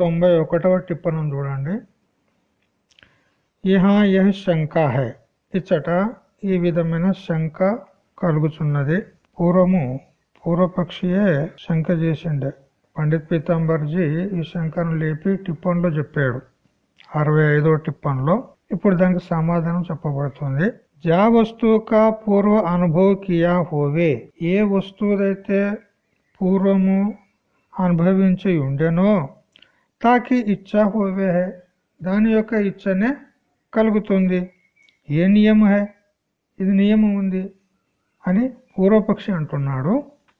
తొంభై ఒకటవ టిప్పణం చూడండి. ఇహా యహ శంక హై. ఇచ్చట ఈ విధమైన శంక కలుగుచున్నది. పూర్వము పూర్వపక్షియే శంక చేసిండే. పండిత్ పీతాంబర్జీ ఈ శంకను లేపి టిప్పన్లో చెప్పాడు. అరవై ఐదో టిప్పన్లో ఇప్పుడు దానికి సమాధానం చెప్పబడుతుంది. జా వస్తువు పూర్వ అనుభవ కియా హోవే. ఏ వస్తువుదైతే పూర్వము అనుభవించి ఉండెనో తాకి ఇచ్చా హోవే హై దాని యొక్క ఇచ్చనే కలుగుతుంది ఏ నియమం హై ఇది నియమం ఉంది అని పూర్వపక్షి అంటున్నాడు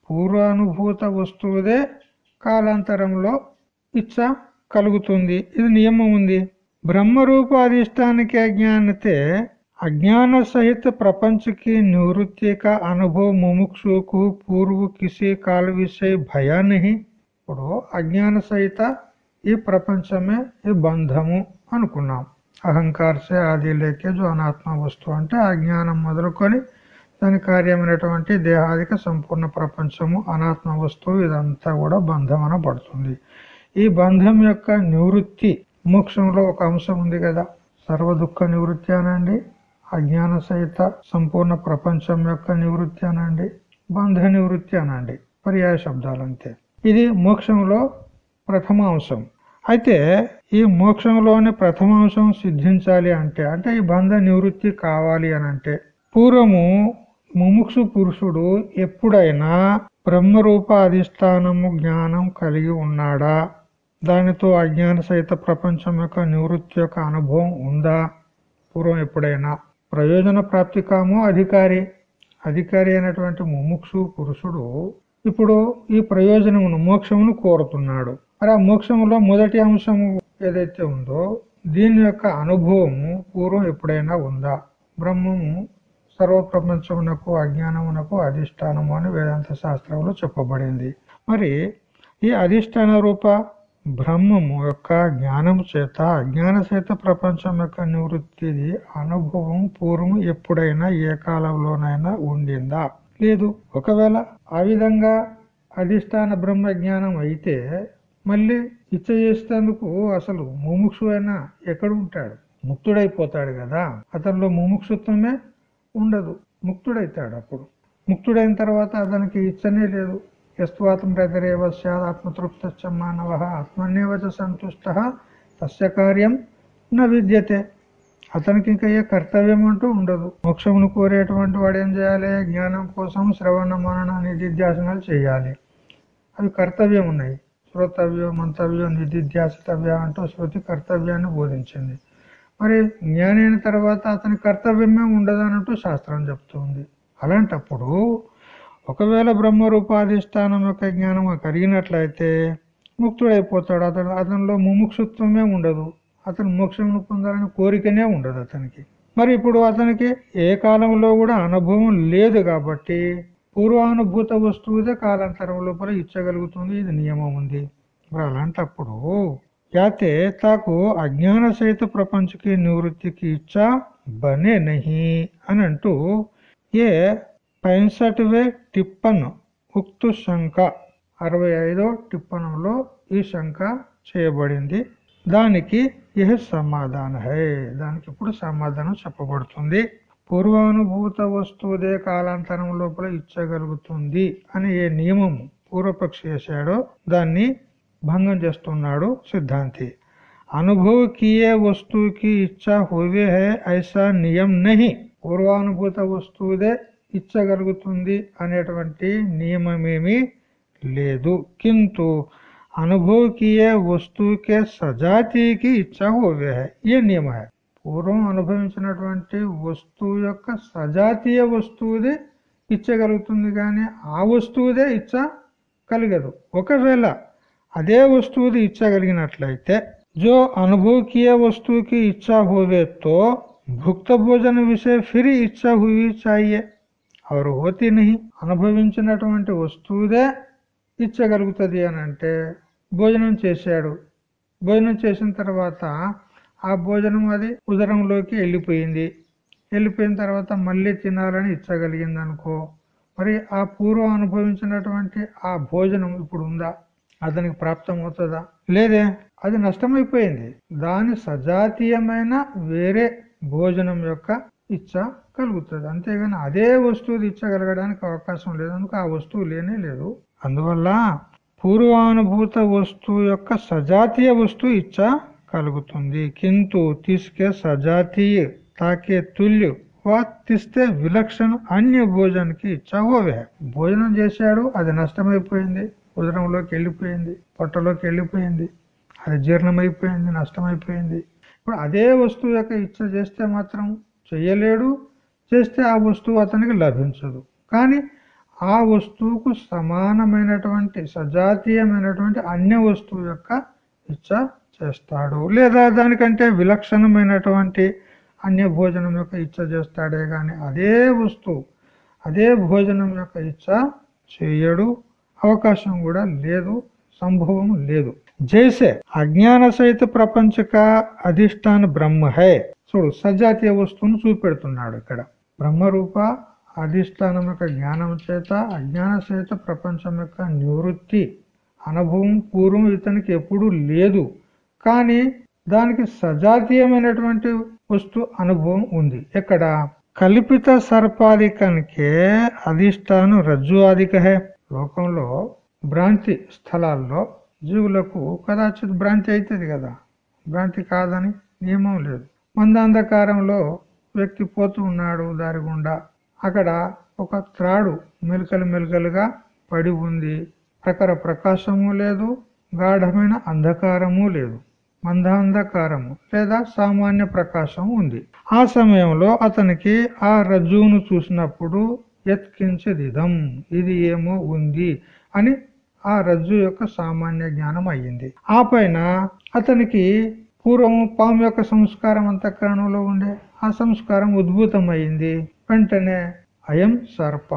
పూర్వానుభూత వస్తువుదే కాలాంతరంలో ఇచ్చ కలుగుతుంది ఇది నియమం ఉంది బ్రహ్మరూప అధిష్టానికి అజ్ఞానతే अज्ञान सहित प्रपंच की निवृत्ति का अनुभव मुमुक्षु को पूर्व किसी काल विषय भया नहीं ఇప్పుడు అజ్ఞాన సహిత ఈ ప్రపంచమే ఈ బంధము అనుకున్నాం. అహంకారసే ఆది లేకేజు అనాత్మ వస్తువు అంటే అజ్ఞానం మొదలుకొని దాని కార్యమైనటువంటి దేహాదిక సంపూర్ణ ప్రపంచము అనాత్మ వస్తువు ఇదంతా కూడా బంధం పడుతుంది ఈ బంధం యొక్క నివృత్తి మోక్షంలో ఒక అంశం ఉంది కదా. సర్వ దుఃఖ నివృత్తి అనండి. అజ్ఞాన సహిత సంపూర్ణ ప్రపంచం యొక్క నివృత్తి అనండి. బంధ నివృత్తి అనండి. పర్యాయ శబ్దాలు అంతే ఇది మోక్షంలో ప్రథమ అంశం. అయితే ఈ మోక్షంలోని ప్రథమ అంశం సిద్ధించాలి అంటే అంటే ఈ బంధ నివృత్తి కావాలి అని అంటే పూర్వము ముముక్షు పురుషుడు ఎప్పుడైనా బ్రహ్మరూప అధిష్టానము జ్ఞానం కలిగి ఉన్నాడా? దానితో అజ్ఞాన సహిత ప్రపంచం యొక్క నివృత్తి యొక్క అనుభవం ఉందా? పూర్వం ఎప్పుడైనా ప్రయోజన ప్రాప్తి కాము అధికారి అధికారి అయినటువంటి ముముక్షు పురుషుడు ఇప్పుడు ఈ ప్రయోజనమును మోక్షమును కోరుతున్నాడు. మరి ఆ మోక్షములో మొదటి అంశము ఏదైతే ఉందో దీని యొక్క అనుభవము పూర్వం ఎప్పుడైనా ఉందా? బ్రహ్మము సర్వ ప్రపంచమునకు అజ్ఞానమునకు అధిష్టానము అని వేదాంత శాస్త్రంలో చెప్పబడింది. మరి ఈ అధిష్టాన రూప బ్రహ్మము యొక్క జ్ఞానము చేత అజ్ఞాన చేత ప్రపంచం యొక్క నివృత్తిది అనుభవం పూర్వం ఎప్పుడైనా ఏ కాలంలోనైనా ఉండిందా? లేదు. ఒకవేళ ఆ విధంగా అధిష్టాన బ్రహ్మ జ్ఞానం అయితే మళ్ళీ ఇచ్చ చేసేందుకు అసలు ముముక్షు అయినా ఎక్కడ ఉంటాడు? ముక్తుడైపోతాడు కదా. అతనిలో ముముక్షుత్వమే ఉండదు. ముక్తుడైతాడు అప్పుడు. ముక్తుడైన తర్వాత అతనికి ఇచ్చనే లేదు. యస్వాత్మరేవ సదాత్మతృప్త మానవ ఆత్మన్యవచ సంతుష్ట తస్య కార్యం న విద్యతే. అతనికి ఇంకా ఏ కర్తవ్యం అంటూ ఉండదు. మోక్షమును కోరేటువంటి వాడు ఏం చేయాలి? జ్ఞానం కోసం శ్రవణ మనన నిధిధ్యాసనాలు చేయాలి. అవి కర్తవ్యం ఉన్నాయి శ్రోతవ్యం మంతవ్యం నిధిధ్యాసితవ్య అంటూ శృతి కర్తవ్యాన్ని బోధించింది. మరి జ్ఞాని అయిన తర్వాత అతని కర్తవ్యమే ఉండదు శాస్త్రం చెప్తుంది. అలాంటప్పుడు ఒకవేళ బ్రహ్మరూపాధిష్టానం యొక్క జ్ఞానం కలిగినట్లయితే ముక్తుడైపోతాడు. అతను అతనిలో ముముక్షుత్వమే ఉండదు. అతను మోక్షం పొందాలని కోరికనే ఉండదు అతనికి. మరి ఇప్పుడు అతనికి ఏ కాలంలో కూడా అనుభవం లేదు కాబట్టి పూర్వానుభూత వస్తువుదే కాలాంతరం లోపల ఇచ్చగలుగుతుంది ఇది నియమం ఉంది. ఇప్పుడు అలాంటప్పుడు యాతే తాకు అజ్ఞాన సహిత ప్రపంచకి నివృత్తికి ఇచ్చా బనే నహి అని అంటూ ఏ పైసఠవే టిప్పన్ ఉక్తు శంక అరవై ఐదో టిప్పణంలో ఈ శంక చేయబడింది. దానికి ఇహ సమాధాన హై దానికి ఇప్పుడు సమాధానం చెప్పబడుతుంది. పూర్వానుభూత వస్తువుదే కాలాంతరం లోపల ఇచ్చగలుగుతుంది అని ఏ నియమము పూర్వపక్షి చేశాడో దాన్ని భంగం చేస్తున్నాడు సిద్ధాంతి. అనుభవ కియే వస్తువుకి ఇచ్చా హోవే హై ఐసా నియం నహి. పూర్వానుభూత వస్తువుదే ఇచ్చగలుగుతుంది అనేటువంటి నియమమేమి లేదు. కింటు అనుభవ కియే వస్తువుకే సజాతీకి ఇచ్చా హోవే హై ఏ నియమ హై పూర్వం అనుభవించినటువంటి వస్తువు యొక్క సజాతీయ వస్తువుది ఇచ్చగలుగుతుంది కానీ ఆ వస్తువుదే ఇచ్చ కలిగదు ఒకవేళ అదే వస్తువుది ఇచ్చగలిగినట్లయితే జో అనుభవకీయ వస్తువుకి ఇచ్చా హోవేతో భుక్త భోజన విషయ ఫిరి ఇచ్చా హుయి చాయే. అవరు హోతి అనుభవించినటువంటి వస్తువుదే ఇచ్చగలుగుతుంది అని అంటే భోజనం చేశాడు. భోజనం చేసిన తర్వాత ఆ భోజనం అది ఉదరంలోకి వెళ్ళిపోయింది. వెళ్ళిపోయిన తర్వాత మళ్ళీ తినాలని ఇచ్చగలిగింది అనుకో మరి ఆ పూర్వం అనుభవించినటువంటి ఆ భోజనం ఇప్పుడు ఉందా? అతనికి ప్రాప్తం అవుతుందా? లేదే అది నష్టమైపోయింది. దాని సజాతీయమైన వేరే భోజనం యొక్క ఇచ్చ కలుగుతుంది. అంతేగాని అదే వస్తువు ఇచ్చగలగడానికి అవకాశం లేదు. అందుకు ఆ వస్తువు లేనే లేదు. అందువల్ల పూర్వానుభూత వస్తువు యొక్క సజాతీయ వస్తువు ఇచ్చ కలుగుతుంది. కింటు తీసుకే సజాతీయ తాకే తుల్యు వా తీస్తే విలక్షణ అన్య భోజనకి ఇచ్చా భోజనం చేశాడు అది నష్టమైపోయింది. ఉదరంలోకి వెళ్ళిపోయింది పొట్టలోకి వెళ్ళిపోయింది అది జీర్ణమైపోయింది నష్టమైపోయింది. ఇప్పుడు అదే వస్తువు యొక్క ఇచ్చ చేస్తే మాత్రం చెయ్యలేడు చేస్తే ఆ వస్తువు అతనికి లభించదు. కానీ ఆ వస్తువుకు సమానమైనటువంటి సజాతీయమైనటువంటి అన్య వస్తువు యొక్క ఇచ్చ చేస్తాడు. లేదా దానికంటే విలక్షణమైనటువంటి అన్య భోజనం యొక్క ఇచ్చ చేస్తాడే కానీ అదే వస్తువు అదే భోజనం యొక్క ఇచ్చ చేయడు. అవకాశం కూడా లేదు సంభవం లేదు. జైసే అజ్ఞాన సహిత ప్రపంచక అధిష్టాన బ్రహ్మ హై. చూడు సజాతీయ వస్తువును చూపెడుతున్నాడు ఇక్కడ. బ్రహ్మరూప అధిష్టానం యొక్క జ్ఞానం చేత అజ్ఞాన సహిత ప్రపంచం యొక్క నివృత్తి అనుభవం పూర్వం ఇతనికి ఎప్పుడూ లేదు. కానీ దానికి సజాతీయమైనటువంటి వస్తు అనుభవం ఉంది. ఎక్కడ? కల్పిత సర్పాధికానికే అధిష్టానం రజ్జు అధికహే లోకంలో భ్రాంతి స్థలాల్లో జీవులకు కదాచిత్ భ్రాంతి అవుతుంది కదా. భ్రాంతి కాదని నియమం లేదు. మందాంధకారంలో వ్యక్తి పోతూ ఉన్నాడు దారి గుండా. అక్కడ ఒక త్రాడు మెలకలు మెలకలుగా పడి ఉంది. ప్రఖర ప్రకాశము లేదు గాఢమైన అంధకారము లేదు. మందాంధకారము లేదా సామాన్య ప్రకాశం ఉంది. ఆ సమయంలో అతనికి ఆ రజ్జువును చూసినప్పుడు ఎత్కించదిదం ఇది ఏమో ఉంది అని ఆ రజ్జు యొక్క సామాన్య జ్ఞానం అయ్యింది. ఆ పైన అతనికి పూర్వం పాము యొక్క సంస్కారం అంతఃకరణంలో ఉండే ఆ సంస్కారం ఉద్భూతమైంది వెంటనే అయం సర్ప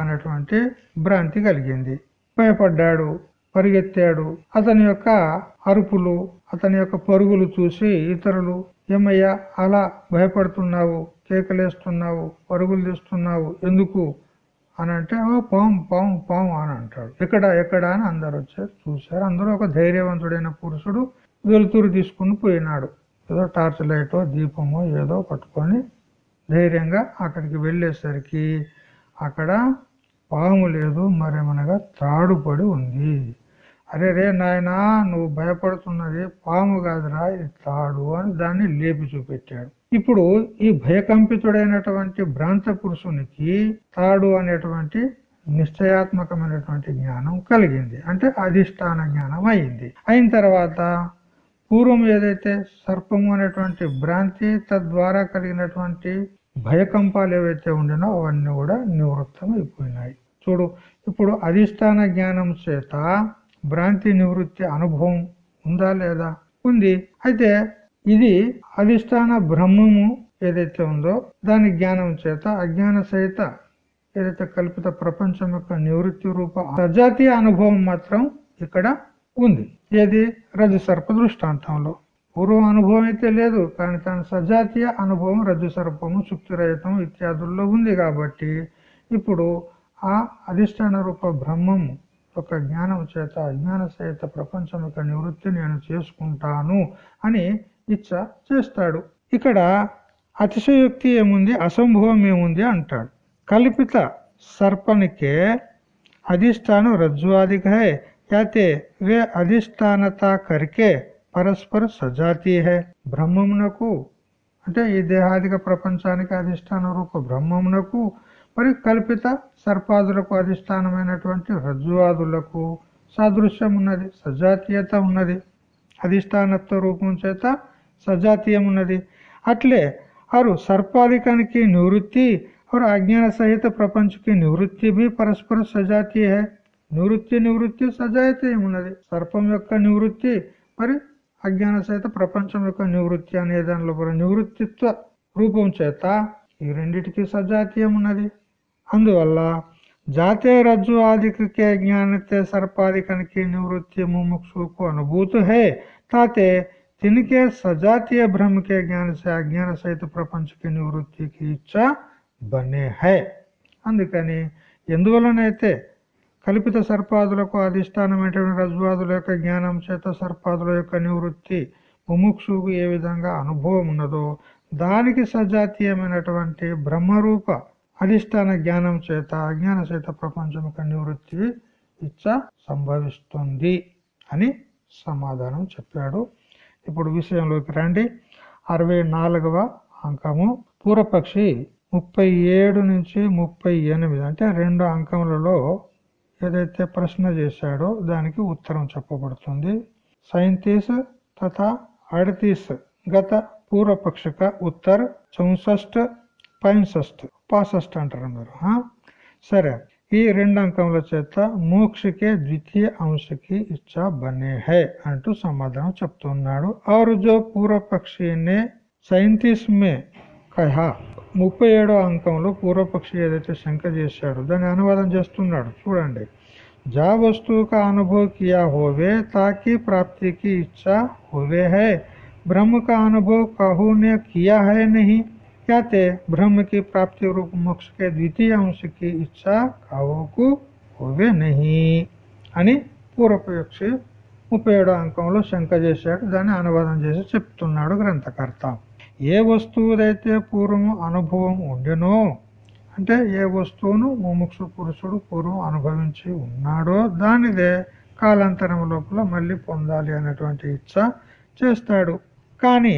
అనేటువంటి భ్రాంతి కలిగింది. భయపడ్డాడు. పరిగెత్తాడు. అతని యొక్క అరుపులు అతని యొక్క పరుగులు చూసి ఇతరులు ఏమయ్యా అలా భయపడుతున్నావు కేకలేస్తున్నావు పరుగులు తీస్తున్నావు ఎందుకు? అని అంటే ఓ పాము పాము పాము అని అంటాడు. ఎక్కడ ఎక్కడ అని అందరు వచ్చారు చూశారు. అందరూ ఒక ధైర్యవంతుడైన పురుషుడు వెలుతురు తీసుకుని పోయినాడు. ఏదో టార్చ్ లైటో దీపమో ఏదో పట్టుకొని ధైర్యంగా అక్కడికి వెళ్ళేసరికి అక్కడ పాము లేదు మరేమనగా త్రాడుపడి ఉంది. అరే రే నాయనా నువ్వు భయపడుతున్నది పాము కాదురా ఇది తాడు అని దాన్ని లేపి చూపెట్టాడు. ఇప్పుడు ఈ భయకంపితుడైనటువంటి భ్రాంత పురుషునికి తాడు అనేటువంటి నిశ్చయాత్మకమైనటువంటి జ్ఞానం కలిగింది. అంటే అధిష్టాన జ్ఞానం అయింది. అయిన తర్వాత పూర్వం ఏదైతే సర్పము అనేటువంటి భ్రాంతి తద్వారా కలిగినటువంటి భయకంపాలు ఏవైతే ఉండినో అవన్నీ కూడా నివృత్తం అయిపోయినాయి చూడు ఇప్పుడు అధిష్టాన జ్ఞానం చేత భ్రాంతి నివృత్తి అనుభవం ఉందా లేదా? ఉంది. అయితే ఇది అధిష్టాన బ్రహ్మము ఏదైతే ఉందో దాని జ్ఞానం చేత అజ్ఞాన సహిత ఏదైతే కల్పిత ప్రపంచం యొక్క నివృత్తి రూప సజాతీయ అనుభవం మాత్రం ఇక్కడ ఉంది. ఏది? రజు సర్ప దృష్టాంతంలో. పూర్వం అనుభవం అయితే లేదు కానీ తన సజాతీయ అనుభవం రజు సర్పము సుక్తిరహితం ఇత్యాదుల్లో ఉంది కాబట్టి ఇప్పుడు ఆ అధిష్టాన రూప బ్రహ్మము ఒక జ్ఞానం చేత అజ్ఞాన సహిత ప్రపంచం యొక్క నివృత్తి నేను చేసుకుంటాను అని ఇచ్చ చేస్తాడు. ఇక్కడ అతిశయోక్తి ఏముంది? అసంభవం ఏముంది అంటాడు. కల్పిత సర్పనికే అధిష్టానం రజ్జువాదిక హై యాతే వే అధిష్టానత కరికే పరస్పర సజాతీయ హై బ్రహ్మమునకు అంటే ఈ దేహాదిక ప్రపంచానికి అధిష్టాన రూప బ్రహ్మమునకు మరి కల్పిత సర్పాదులకు అధిష్టానమైనటువంటి రజ్జువాదులకు సాదృశ్యం ఉన్నది సజాతీయత ఉన్నది అధిష్టానత్వ రూపం చేత సజాతీయం ఉన్నది అట్లే అరు సర్పాధికానికి నివృత్తి और अज्ञान सहित प्रपंच की निवृत्ति भी परस्पर सजाती है నివృత్తి నివృత్తి సజాయితీ ఉన్నది సర్పం యొక్క నివృత్తి మరి అజ్ఞాన సహిత ప్రపంచం యొక్క నివృత్తి అనే దానిలో నివృత్తిత్వ రూపం చేత ఈ రెండిటికి సజాతీయం ఉన్నది అందువల్ల जाते रज्जु आदि के ज्ञान ते सर्पाधिकन की निवृत्ति मुमुक्षु को अनुभूत है ताते तिनके सजातीय ब्रह्म के ज्ञान से अज्ञान सहित प्रपंच की निवृत्ति की इच्छा బనే హై అందుకని ఎందువలనైతే కల్పిత సర్పాదులకు అధిష్టానమైనటువంటి రజ్వాదుల యొక్క జ్ఞానం చేత సర్పాదుల యొక్క నివృత్తి ముముక్షుకు ఏ విధంగా అనుభవం ఉన్నదో దానికి సజాతీయమైనటువంటి బ్రహ్మరూప అధిష్టాన జ్ఞానం చేత అజ్ఞాన చేత ప్రపంచం యొక్క నివృత్తి ఇచ్చ సంభవిస్తుంది అని సమాధానం చెప్పాడు. ఇప్పుడు విషయంలోకి రండి. అరవై నాలుగవ అంకము. పూర్వపక్షి ముప్పై ఏడు నుంచి ముప్పై ఎనిమిది అంటే రెండు అంకములలో ఏదైతే ప్రశ్న చేశాడో దానికి ఉత్తరం చెప్పబడుతుంది. సైంతీస్ తథా అడతీస్ గత పూర్వపక్షిక ఉత్తర్ చౌసష్ట్ పైన్సష్ట్. పాసస్ట్ అంటారు మీరు సరే ఈ రెండు అంకముల చేత మోక్షకే ద్వితీయ అంశకి ఇచ్చా బనే హై అంటూ సమాధానం చెప్తున్నాడు. ఆరుజో పూర్వపక్షినే సైంటిస్ మే కహా. ముప్పై ఏడో అంకంలో పూర్వపక్షి ఏదైతే శంక చేశాడో దాన్ని అనువాదం చేస్తున్నాడు. చూడండి. జా వస్తువు కా అనుభవ కియా హోవే తాకి ప్రాప్తికి ఇచ్చా హోవే హై. బ్రహ్మక కా అనుభవ కహు కియా హై నహి. कहते ब्रह्म की प्राप्ति रूप मोक्ष के द्वितीय अंश की इच्छा కావుకు होवे नहीं అని పూర్వపక్షి ముప్పై ఏడో అంకంలో శంక చేశాడు దాన్ని అనువాదం చేసి చెప్తున్నాడు గ్రంథకర్త ఏ వస్తువుదైతే పూర్వము అనుభవం ఉండెనో అంటే ఏ వస్తువును ముముక్షు పురుషుడు పూర్వం అనుభవించి ఉన్నాడో దానిదే కాలాంతరం లోపల మళ్ళీ పొందాలి అనేటువంటి ఇచ్చ చేస్తాడు కానీ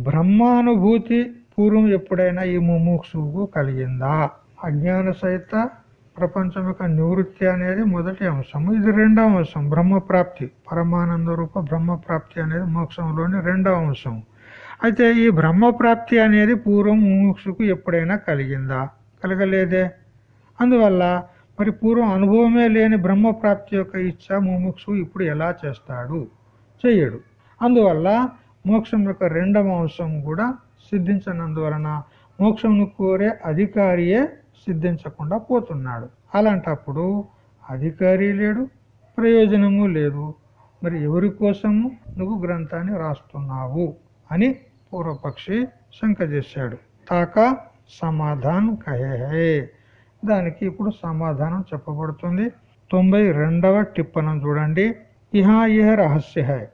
బ్రహ్మానుభూతి పూర్వం ఎప్పుడైనా ఈ ముముక్షువుకు కలిగిందా? అజ్ఞాన సహిత ప్రపంచం యొక్క నివృత్తి అనేది మొదటి అంశం. ఇది రెండవ అంశం. బ్రహ్మప్రాప్తి పరమానంద రూప బ్రహ్మప్రాప్తి అనేది మోక్షంలోని రెండవ అంశం. అయితే ఈ బ్రహ్మప్రాప్తి అనేది పూర్వం ముముక్షుకు ఎప్పుడైనా కలిగిందా? కలగలేదే. అందువల్ల మరి పూర్వం అనుభవమే లేని బ్రహ్మప్రాప్తి యొక్క ఇచ్చ ముముక్షు ఇప్పుడు ఎలా చేస్తాడు? చెయ్యడు అందువల్ల మోక్షం యొక్క రెండవ అంశం కూడా సిద్ధించనందువలన మోక్షంను కోరే అధికారియే సిద్ధించకుండా పోతున్నాడు. అలాంటప్పుడు అధికారి లేడు ప్రయోజనము లేదు. మరి ఎవరి కోసము నువ్వు గ్రంథాన్ని రాస్తున్నావు అని పూర్వపక్షి శంక చేశాడు. తాక సమాధానం కహే హై దానికి ఇప్పుడు సమాధానం చెప్పబడుతుంది. తొంభై రెండవ టిప్పణం చూడండి. ఇహా ఇహ రహస్య హై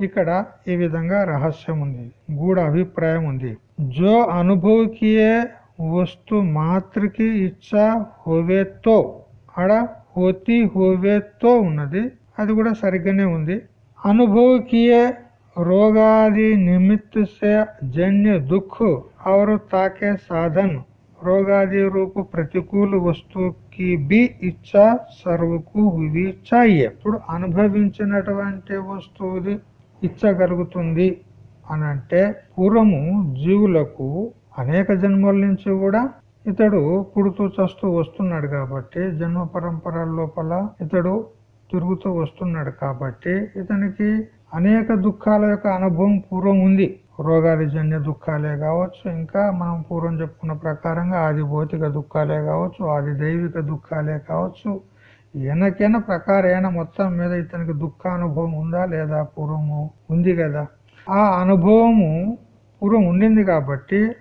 ఇక్కడ ఈ విధంగా రహస్యం ఉంది గూఢ అభిప్రాయం ఉంది జో అనుభవ్ కియే వస్తు మాత్రకి ఇచ్చా హోవేతో ఆడ హోతి హోవేతో ఉన్నది అది కూడా సరిగ్గానే ఉంది అనుభవ్ కియే रोगादि निमित्त से जन्य दुख और ताके साधन रोगादि रूप प्रतिकूल वस्तु की भी ఇచ్చా సర్వకు ఇది చాయే ఇప్పుడు అనుభవించినటువంటి వస్తువుది ఇచ్చగలుగుతుంది అని అంటే పూర్వము జీవులకు అనేక జన్మల నుంచి కూడా ఇతడు పుడుతూ చస్తూ వస్తున్నాడు కాబట్టి జన్మ పరంపరల లోపల ఇతడు తిరుగుతూ వస్తున్నాడు కాబట్టి ఇతనికి అనేక దుఃఖాల యొక్క అనుభవం పూర్వం ఉంది. రోగాది జన్య దుఃఖాలే కావచ్చు ఇంకా మనం పూర్వం చెప్పుకున్న ప్రకారంగా ఆది భౌతిక దుఃఖాలే కావచ్చు ఆది దైవిక దుఃఖాలే కావచ్చు ఎనకైనా ప్రకారైన మొత్తం మీద ఇతనికి దుఃఖానుభవం ఉందా లేదా పూర్వము ఉంది కదా. ఆ అనుభవము పూర్వం ఉండింది కాబట్టి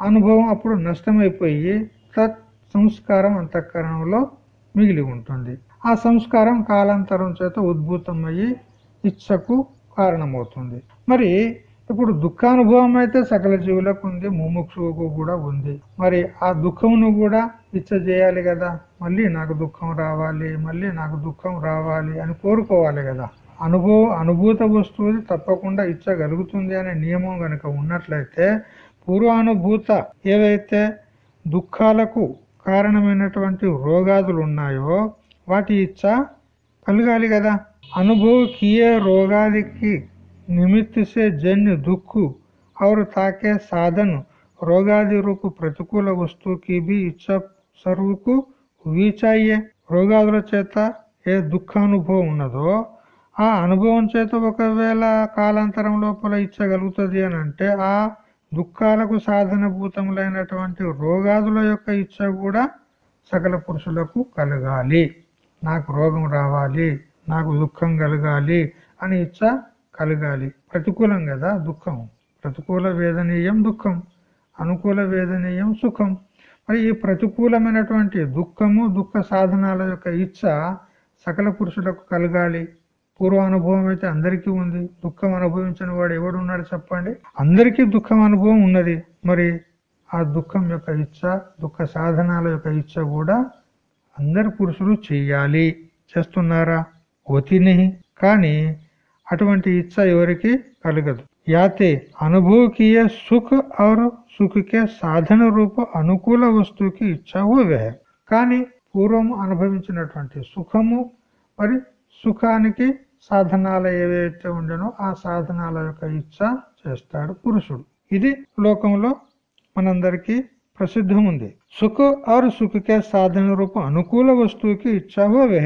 అనుభవం అప్పుడు నష్టమైపోయి తత్ సంస్కారం అంతఃకరణంలో మిగిలి ఉంటుంది. ఆ సంస్కారం కాలాంతరం చేత ఉద్భూతమయ్యి ఇచ్చకు కారణమవుతుంది. మరి ఇప్పుడు దుఃఖానుభవం అయితే సకల జీవులకు ఉంది ముముక్షువుకు కూడా ఉంది. మరి ఆ దుఃఖమును కూడా ఇచ్చ చేయాలి కదా? మళ్ళీ నాకు దుఃఖం రావాలి మళ్ళీ నాకు దుఃఖం రావాలి అని కోరుకోవాలి కదా? అనుభవ అనుభూత వస్తువుది తప్పకుండా ఇచ్చగలుగుతుంది అనే నియమం కనుక ఉన్నట్లయితే పూర్వానుభూత ఏవైతే దుఃఖాలకు కారణమైనటువంటి రోగాదులు ఉన్నాయో వాటి ఇచ్చ కలగాలి కదా? అనుభవకీయ రోగాదికి निमित्त से जन्य दुख और ताके साधन रोगादि रूप प्रतिकूल वस्तु की भी इच्छा सर्व को हुई चाहिए రోగాదుల చేత ఏ దుఃఖానుభవం ఉన్నదో ఆ అనుభవం చేత ఒకవేళ కాలాంతరం లోపల ఇచ్చగలుగుతుంది అని అంటే ఆ దుఃఖాలకు సాధనభూతములైనటువంటి రోగాదుల యొక్క ఇచ్చ కూడా సకల పురుషులకు కలగాలి నాకు రోగం రావాలి నాకు దుఃఖం కలగాలి అని ఇచ్చ కలగాలి. ప్రతికూలం కదా? దుఃఖం. ప్రతికూల వేదనీయం దుఃఖం. అనుకూల వేదనీయం సుఖం. మరి ఈ ప్రతికూలమైనటువంటి దుఃఖము దుఃఖ సాధనాల యొక్క ఇచ్చ సకల పురుషులకు కలగాలి. పూర్వ అనుభవం అయితే అందరికీ ఉంది. దుఃఖం అనుభవించిన వాడు ఎవడు ఉన్నాడు చెప్పండి? అందరికీ దుఃఖం అనుభవం ఉన్నది. మరి ఆ దుఃఖం యొక్క ఇచ్చ దుఃఖ సాధనాల యొక్క ఇచ్చ కూడా అందరు పురుషులు చెయ్యాలి చేస్తున్నారా? ఒతిని. కానీ అటువంటి ఇచ్చ ఎవరికి కలగదు యాతే అనుభవకీయ సుఖ और సుఖ के సాధన రూప అనుకూల వస్తువుకి ఇచ్చా హోవే కానీ పూర్వం అనుభవించినటువంటి సుఖము మరి సుఖానికి సాధనాలు ఏవైతే ఉండనో ఆ సాధనాల యొక్క ఇచ్చ చేస్తాడు పురుషుడు ఇది లోకంలో మనందరికీ ప్రసిద్ధం ఉంది సుఖ और సుఖ के సాధన రూప అనుకూల వస్తువుకి ఇచ్చా హోవే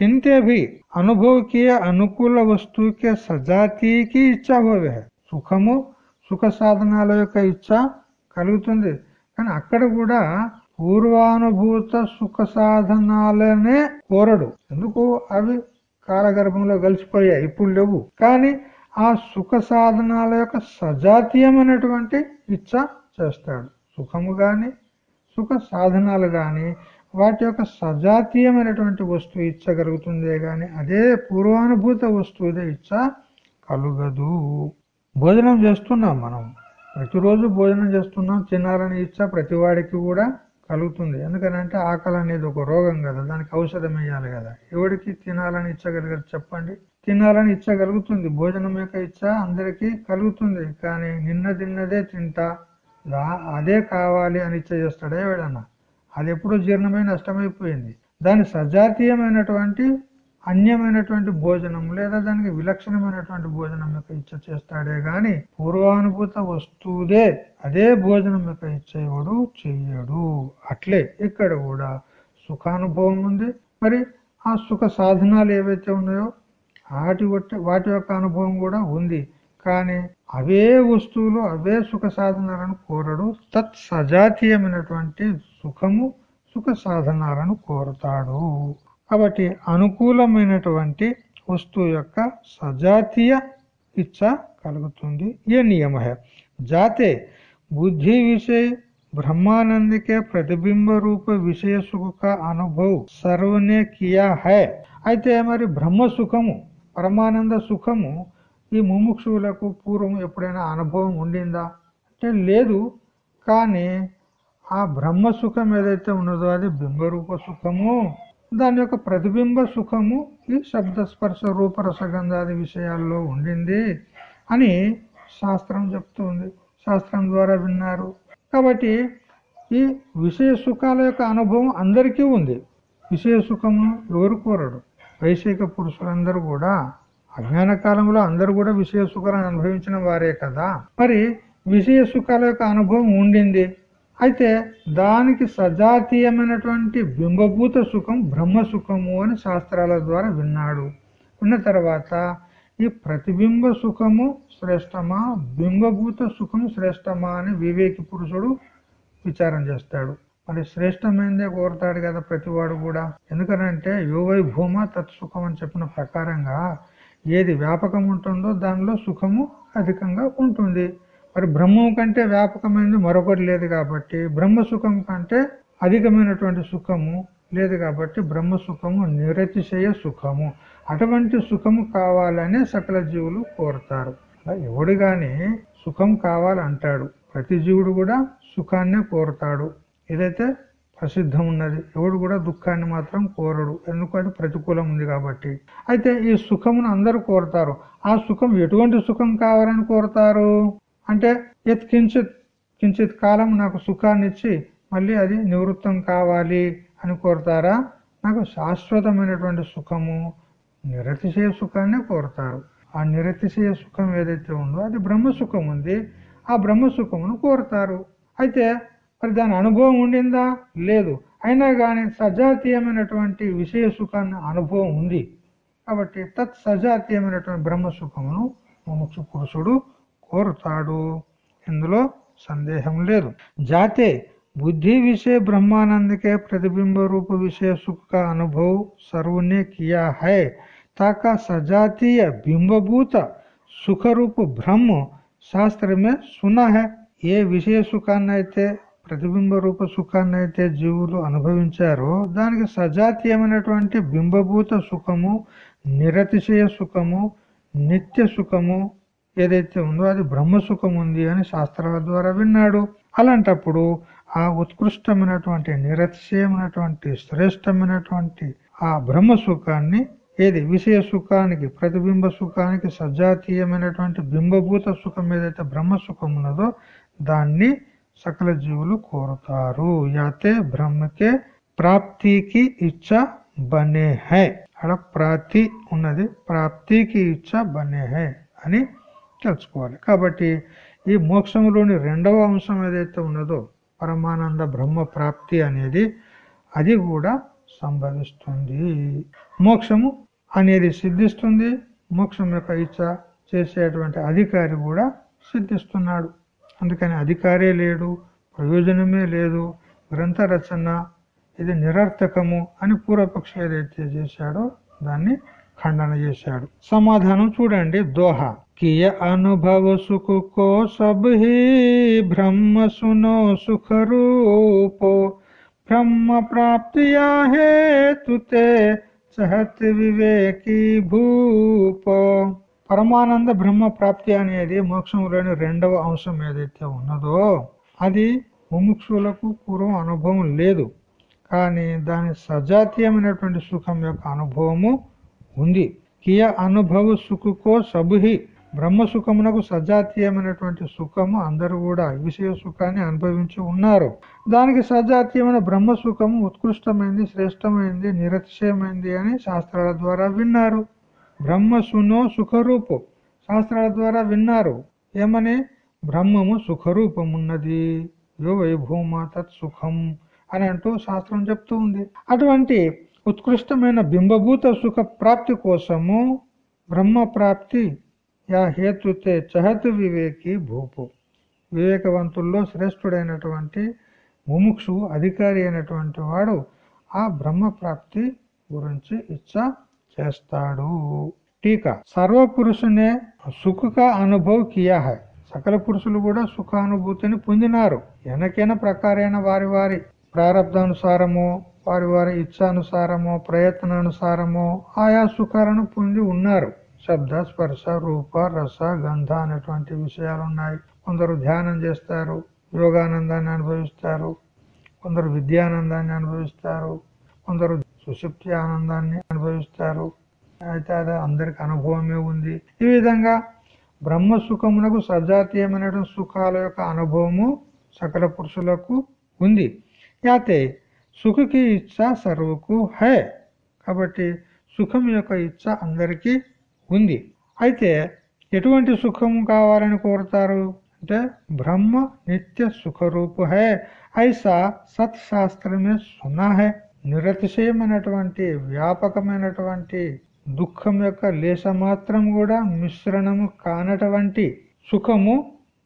తింటే भी अनुभव किए అనుకూల వస్తువుకి సజాతీకి ఇచ్చా హోవే సుఖము సుఖ సాధనాల యొక్క ఇచ్చ కలుగుతుంది కానీ అక్కడ కూడా పూర్వానుభూత సుఖ సాధనాలనే కోరడు ఎందుకు అవి కాలగర్భంలో కలిసిపోయాయి ఇప్పుడు లేవు కానీ ఆ సుఖ సాధనాల యొక్క సజాతీయమైనటువంటి ఇచ్చ చేస్తాడు సుఖము గాని సుఖ సాధనాలు గాని వాటి యొక్క సజాతీయమైనటువంటి వస్తువు ఇచ్చగలుగుతుందే గాని అదే పూర్వానుభూత వస్తువుదే ఇచ్చ కలుగదు. భోజనం చేస్తున్నాం మనం. ప్రతిరోజు భోజనం చేస్తున్నాం తినాలని ఇచ్చ ప్రతివాడికి కూడా కలుగుతుంది. ఎందుకనంటే ఆకలి అనేది ఒక రోగం కదా దానికి ఔషధం వేయాలి కదా. ఎవడికి తినాలని ఇచ్చగలిగారు చెప్పండి. తినాలని ఇచ్చగలుగుతుంది భోజనం యొక్క ఇచ్చ అందరికీ కలుగుతుంది. కానీ నిన్న తిన్నదే తింటా అదే కావాలి అని ఇచ్చ చేస్తాడే ఎవడన్నా? అది ఎప్పుడో జీర్ణమై నష్టమైపోయింది. దాని సజాతీయమైనటువంటి అన్యమైనటువంటి భోజనం లేదా దానికి విలక్షణమైనటువంటి భోజనం యొక్క ఇచ్చ చేస్తాడే గాని పూర్వానుభూత వస్తువుదే అదే భోజనం యొక్క ఇచ్చేవాడు చెయ్యడు. అట్లే ఇక్కడ కూడా సుఖానుభవం ఉంది. మరి ఆ సుఖ సాధనాలు ఏవైతే ఉన్నాయో వాటి వాటి యొక్క అనుభవం కూడా ఉంది. కానీ అవే వస్తువులు అవే సుఖ సాధనాలను కోరడు. తత్ సజాతీయమైనటువంటి సుఖము సుఖ సాధనాలను కోరుతాడు కాబట్టి అనుకూలమైనటువంటి వస్తువు యొక్క సజాతీయ ఇచ్చ కలుగుతుంది ఏ నియమ జాతే బుద్ధి విషయ ब्रह्मानंद के प्रतिबिंब रूप విషయ సుఖ అనుభవ్ సర్వనే కియా హై అయితే మరి బ్రహ్మ సుఖము పరమానంద సుఖము ఈ ముముక్షువులకు పూర్వం ఎప్పుడైనా అనుభవం ఉండిందా అంటే లేదు కానీ ఆ బ్రహ్మ సుఖం ఏదైతే ఉన్నదో అది బింబరూప సుఖము. దాని యొక్క ప్రతిబింబ సుఖము ఈ శబ్దస్పర్శ రూపరసగంధాది విషయాల్లో ఉండింది అని శాస్త్రం చెప్తుంది. శాస్త్రం ద్వారా విన్నారు. కాబట్టి ఈ విషయ సుఖాల యొక్క అనుభవం అందరికీ ఉంది. విషయ సుఖము ఎవరు కోరడు? వైశేక పురుషులందరూ కూడా అజ్ఞాన కాలంలో అందరూ కూడా విషయ సుఖాలను అనుభవించిన వారే కదా. మరి విషయ సుఖాల యొక్క అనుభవం ఉండింది. అయితే దానికి సజాతీయమైనటువంటి బింబభూత సుఖం బ్రహ్మ సుఖము అని శాస్త్రాల ద్వారా విన్నాడు. విన్న తర్వాత ఈ ప్రతిబింబ సుఖము శ్రేష్టమా బింబభూత సుఖం శ్రేష్టమా అని వివేకి పురుషుడు విచారం చేస్తాడు. మరి శ్రేష్టమైనదే కోరుతాడు కదా ప్రతివాడు కూడా. ఎందుకనంటే యోవై భూమ తత్సుఖం అని చెప్పిన ప్రకారంగా ఏది వ్యాపకం ఉంటుందో దానిలో సుఖము అధికంగా ఉంటుంది. మరి బ్రహ్మం కంటే వ్యాపకమైనది మరొకటి లేదు కాబట్టి బ్రహ్మ సుఖం కంటే అధికమైనటువంటి సుఖము లేదు కాబట్టి బ్రహ్మ సుఖము నిరతిశయ సుఖము. అటువంటి సుఖము కావాలనే సకల జీవులు కోరుతారు. ఎవడు గాని సుఖం కావాలంటాడు ప్రతి జీవుడు కూడా సుఖాన్నే కోరుతాడు. ఏదైతే ప్రసిద్ధం ఉన్నది ఎవడు కూడా దుఃఖాన్ని మాత్రం కోరడు ఎందుకంటే ప్రతికూలం ఉంది కాబట్టి. అయితే ఈ సుఖమును అందరూ కోరుతారు. ఆ సుఖం ఎటువంటి సుఖం కావాలని కోరుతారు? అంటే ఎత్ కించిత్ కించిత్ కాలం నాకు సుఖాన్ని ఇచ్చి మళ్ళీ అది నివృత్తం కావాలి అని కోరుతారా? నాకు శాశ్వతమైనటువంటి సుఖము నిరతిశయ సుఖాన్ని కోరుతారు. ఆ నిరతిశయ సుఖం ఏదైతే ఉందో అది బ్రహ్మ సుఖం ఉంది. ఆ బ్రహ్మ సుఖమును కోరుతారు. అయితే మరి దాని అనుభవం ఉండిందా? లేదు. అయినా కానీ సజాతీయమైనటువంటి విషయ సుఖాన్ని అనుభవం ఉంది. కాబట్టి తత్ సజాతీయమైనటువంటి బ్రహ్మ సుఖమును ముముక్షు పురుషుడు కోరుతాడు ఇందులో సందేహం లేదు జాతే బుద్ధి విషయ ब्रह्मानंद के प्रतिबिंब रूप विषय सुख का अनुभव सर्व ने किया है ताका सजातीय बिंबभूत सुख रूप ब्रह्म శాస్త్ర మే సున్నా హే ఏ విషయ సుఖాన్ని అయితే ప్రతిబింబ రూప సుఖాన్ని అయితే జీవులు అనుభవించారో దానికి సజాతీయమైనటువంటి బింబభూత సుఖము నిరతిశయ సుఖము నిత్య సుఖము ఏదైతే ఉందో అది బ్రహ్మ సుఖం ఉంది అని శాస్త్రాల ద్వారా విన్నాడు. అలాంటప్పుడు ఆ ఉత్కృష్టమైనటువంటి నిరత్సయమైనటువంటి శ్రేష్టమైనటువంటి ఆ బ్రహ్మ సుఖాన్ని ఏది? విషయ సుఖానికి ప్రతిబింబ సుఖానికి సజాతీయమైనటువంటి బింబభూత సుఖం ఏదైతే బ్రహ్మ సుఖం ఉన్నదో దాన్ని సకల జీవులు కోరుతారు. యాతే బ్రహ్మకే ప్రాప్తికి ఇచ్చ బనే హై అక్కడ ప్రాప్తి ఉన్నది ప్రాప్తికి ఇచ్చ బనే హై అని తెలుసుకోవాలి. కాబట్టి ఈ మోక్షంలోని రెండవ అంశం ఏదైతే ఉన్నదో పరమానంద బ్రహ్మ ప్రాప్తి అనేది అది కూడా సంభవిస్తుంది. మోక్షము అనేది సిద్ధిస్తుంది. మోక్షం యొక్క ఇచ్చ చేసేటువంటి అధికారి కూడా సిద్ధిస్తున్నాడు. అందుకని అధికారే లేడు ప్రయోజనమే లేదు గ్రంథ రచన ఇది నిరర్థకము అని పూర్వపక్షి ఏదైతే చేశాడో దాన్ని ఖండన చేశాడు. సమాధానం చూడండి. దోహ. కియ అనుభవ సుఖు కో సబ్ బ్రహ్మ సునో సుఖ రూపో. బ్రహ్మ ప్రాప్తియా హేతుతే సహత్ వివేకి భూపో. పరమానంద బ్రహ్మ ప్రాప్తి అనేది మోక్షంలోని రెండవ అంశం ఏదైతే ఉన్నదో అది ముముక్షులకు పూర్వం అనుభవం లేదు. కానీ దాని సజాతీయమైనటువంటి సుఖం యొక్క అనుభవము ఉంది. కియ అనుభవ సుఖకో సబుహి బ్రహ్మ సుఖమునకు సజాతీయమైనటువంటి సుఖము అందరూ కూడా విషయ సుఖాన్ని అనుభవించి ఉన్నారు. దానికి సజాతీయమైన బ్రహ్మ సుఖము ఉత్కృష్టమైంది శ్రేష్టమైంది నిరతిశయమైంది అని శాస్త్రాల ద్వారా విన్నారు. బ్రహ్మ సునో సుఖరూపు శాస్త్రాల ద్వారా విన్నారు. ఏమని? బ్రహ్మము సుఖరూపమున్నది. యో వైభూమ తత్ సుఖం అని అంటూ శాస్త్రం చెప్తూ ఉంది. అటువంటి ఉత్కృష్టమైన బింబభూత సుఖ ప్రాప్తి కోసము బ్రహ్మ ప్రాప్తి యా హేతుతే చహత్ వివేకి భూపు. వివేకవంతుల్లో శ్రేష్ఠుడైనటువంటి ముముక్షు అధికారి అయినటువంటి వాడు ఆ బ్రహ్మ ప్రాప్తి గురించి ఇచ్చ చేస్తాడు. టీకా. సర్వపురుషునే సుఖక అనుభవ కియా హై. సకల పురుషులు కూడా సుఖానుభూతిని పొందినారు. ఎనకైన ప్రకారైన వారి వారి ప్రారంధానుసారము వారి వారి ఇచ్చానుసారము ప్రయత్నానుసారము ఆయా సుఖాలను పొంది ఉన్నారు. శబ్ద స్పర్శ రూప రస గంధ అనేటువంటి విషయాలు ఉన్నాయి కొందరు ధ్యానం చేస్తారు యోగానందాన్ని అనుభవిస్తారు కొందరు విద్యానందాన్ని అనుభవిస్తారు కొందరు సుషుప్తి ఆనందాన్ని అనుభవిస్తారు. అయితే అది అందరికి అనుభవమే ఉంది. ఈ విధంగా బ్రహ్మ సుఖమునకు సజాతీయమైనటువంటి సుఖాల యొక్క అనుభవము సకల పురుషులకు ఉంది. యాతే సుఖకి ఇచ్చ సర్వకు హే. కాబట్టి సుఖం యొక్క ఇచ్చ అందరికీ ఉంది. అయితే ఎటువంటి సుఖం కావాలని కోరుతారు? అంటే బ్రహ్మ నిత్య సుఖరూపు హే. ఐసా సత్శాస్త్రమే సున్నా హే. నిరతిశయమైనటువంటి వ్యాపకమైనటువంటి దుఃఖం యొక్క లేశ మాత్రం కూడా మిశ్రణము కానటువంటి సుఖము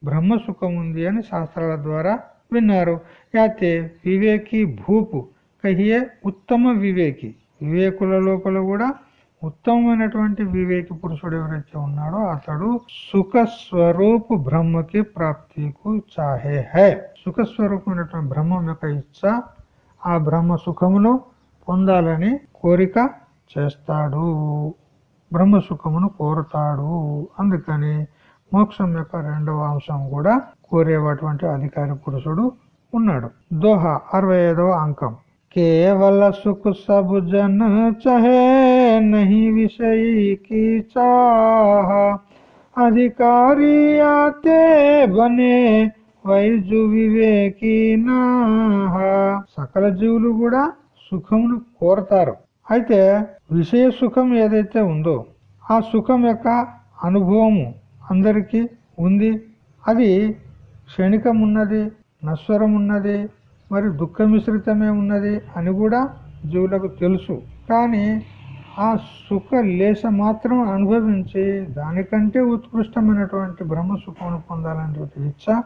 బ్రహ్మ సుఖం ఉంది అని శాస్త్రాల ద్వారా విన్నారు. అయితే వివేకి భూపు. కహియే ఉత్తమ వివేకి. వివేకుల లోపల కూడా ఉత్తమమైనటువంటి వివేకి పురుషుడు ఎవరైతే ఉన్నాడో అతడు సుఖ స్వరూపు బ్రహ్మకి ప్రాప్తికు చాహే హై. సుఖ స్వరూపమైనటువంటి బ్రహ్మం యొక్క ఇచ్చ ఆ బ్రహ్మ సుఖమును పొందాలని కోరిక చేస్తాడు. బ్రహ్మ సుఖమును కోరుతాడు. అందుకని మోక్షం యొక్క రెండవ అంశం కూడా కోరేటువంటి అధికారి పురుషుడు ఉన్నాడు. దోహ అరవై ఐదవ అంకం. కేవల సుఖ సబు చహే నహి విషయీ కి చాహ. అధికారి ఆతే బనే వైజు వివేకి నాహ. సకల జీవులు కూడా సుఖమును కోరతారు. అయితే విషయ సుఖం ఏదైతే ఉందో ఆ సుఖం యొక్క అనుభవము అందరికీ ఉంది. అది క్షణికం ఉన్నది నశ్వరం ఉన్నది మరి దుఃఖ మిశ్రితమే ఉన్నది అని కూడా జీవులకు తెలుసు. కానీ ఆ సుఖ లేశ మాత్రం అనుభవించి దానికంటే ఉత్కృష్టమైనటువంటి బ్రహ్మ పొందాలనేటువంటి ఇచ్చ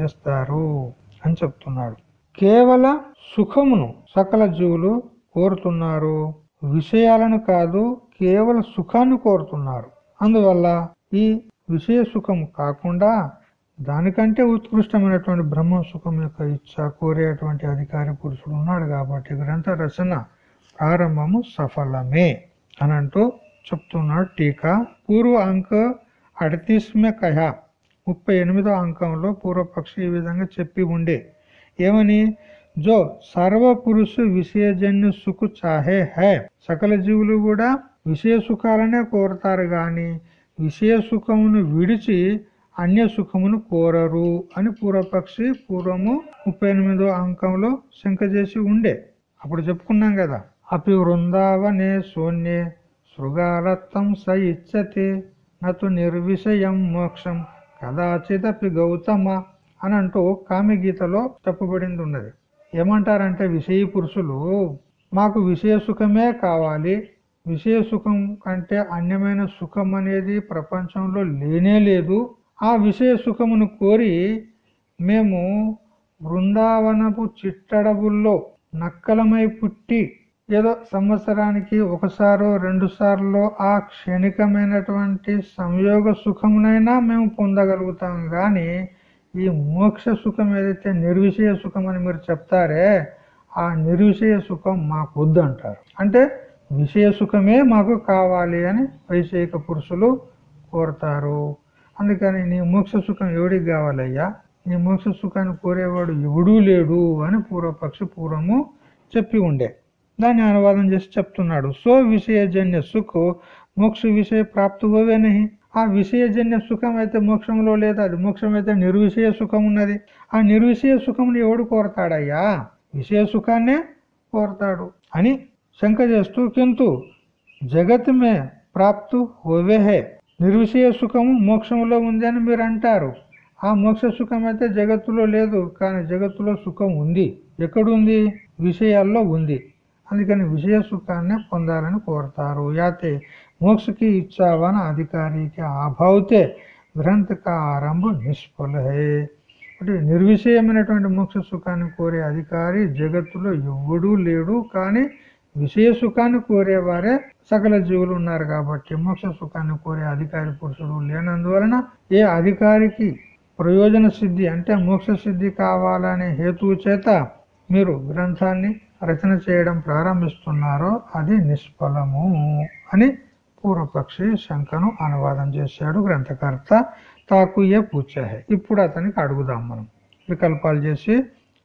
చేస్తారు అని చెప్తున్నాడు కేవల సుఖమును సకల జీవులు కోరుతున్నారు. విషయాలను కాదు కేవలం సుఖాన్ని కోరుతున్నారు. అందువల్ల ఈ విషయ సుఖం కాకుండా దానికంటే ఉత్కృష్టమైనటువంటి బ్రహ్మ సుఖం యొక్క ఇచ్చ కోరేటువంటి అధికారి పురుషుడు ఉన్నాడు కాబట్టి గ్రంథ రచన ప్రారంభము సఫలమే అని అంటూ చెప్తున్నాడు టీకా. పూర్వ అంక అడతీస్మే కహ ముప్పై ఎనిమిదో అంకంలో పూర్వపక్షి ఈ విధంగా చెప్పి ఉండే. ఏమని? జో సర్వ పురుషు విషయజన్య సుఖ చాహే హై. సకల జీవులు కూడా విషయ సుఖాలనే కోరుతారు గాని విషయ సుఖమును విడిచి అన్య సుఖమును కోరరు అని పూర్వపక్షి పూర్వము ముప్పై ఎనిమిదో అంకంలో శంక చేసి ఉండే. అప్పుడు చెప్పుకున్నాం కదా అపి వృందావనే శూన్యే శృగాలత్తం స ఇచ్చతే నతు నిర్విషయం మోక్షం కదాచిదపి గౌతమ అని అంటూ కామిగీతలో చెప్పబడింది ఉన్నది. ఏమంటారంటే విషయ పురుషులు మాకు విషయ సుఖమే కావాలి విషయ సుఖం కంటే అన్యమైన సుఖం అనేది ప్రపంచంలో లేనే లేదు. ఆ విషయ సుఖమును కోరి మేము బృందావనపు చిట్టడవుల్లో నక్కలమై పుట్టి ఏదో సంవత్సరానికి ఒకసారో రెండు సార్లు ఆ క్షణికమైనటువంటి సంయోగ సుఖమునైనా మేము పొందగలుగుతాం. కానీ ఈ మోక్ష సుఖం ఏదైతే నిర్విషయ సుఖం అని మీరు చెప్తారే ఆ నిర్విషయ సుఖం మాకు వద్దు అంటారు అంటే విషయ సుఖమే మాకు కావాలి అని వైషయిక పురుషులు కోరతారు. అందుకని నీ మోక్ష సుఖం ఎవడికి కావాలయ్యా? నీ మోక్ష సుఖాన్ని కోరేవాడు ఎవడూ లేడు అని పూర్వపక్షి పూర్వము చెప్పి ఉండే. దాన్ని అనువాదం చేసి చెప్తున్నాడు. సో విషయజన్య సుఖ మోక్ష విషయ ప్రాప్తి హోవే నహి ఆ విషయజన్య సుఖం అయితే మోక్షంలో లేదు అది మోక్షం అయితే నిర్విషయ సుఖం ఉన్నది. ఆ నిర్విషయ సుఖంని ఎవడు కోరతాడయ్యా? విషయ సుఖాన్నే కోరతాడు అని శంక చేస్తూ కింటు జగత్ మే ప్రాప్తు హోవే హే నిర్విషయ సుఖము మోక్షంలో ఉంది అని మీరు అంటారు. ఆ మోక్ష సుఖం అయితే జగత్తులో లేదు కానీ జగత్తులో సుఖం ఉంది. ఎక్కడుంది విషయాల్లో ఉంది. అందుకని విషయ సుఖాన్ని పొందాలని కోరతారు. యాతే మోక్షకి ఇచ్చావన అధికారికి ఆభావితే గ్రంథక ఆరంభ నిష్ఫలహే. అంటే నిర్విషయమైనటువంటి మోక్ష సుఖాన్ని కోరే అధికారి జగత్తులో ఎవడూ లేడు కానీ విషయ సుఖాన్ని కోరేవారే సకల జీవులు ఉన్నారు కాబట్టి మోక్ష సుఖాన్ని కోరే అధికారి పురుషుడు లేనందువలన ఏ అధికారికి ప్రయోజన సిద్ధి అంటే మోక్ష సిద్ధి కావాలనే హేతువు చేత మీరు గ్రంథాన్ని రచన చేయడం ప్రారంభిస్తున్నారో అది నిష్ఫలము అని పూర్వపక్షి శంకను అనువాదం చేశాడు గ్రంథకర్త తాకు ఏ పూచాహే. ఇప్పుడు అతనికి అడుగుదాం మనం. వికల్పాలు చేసి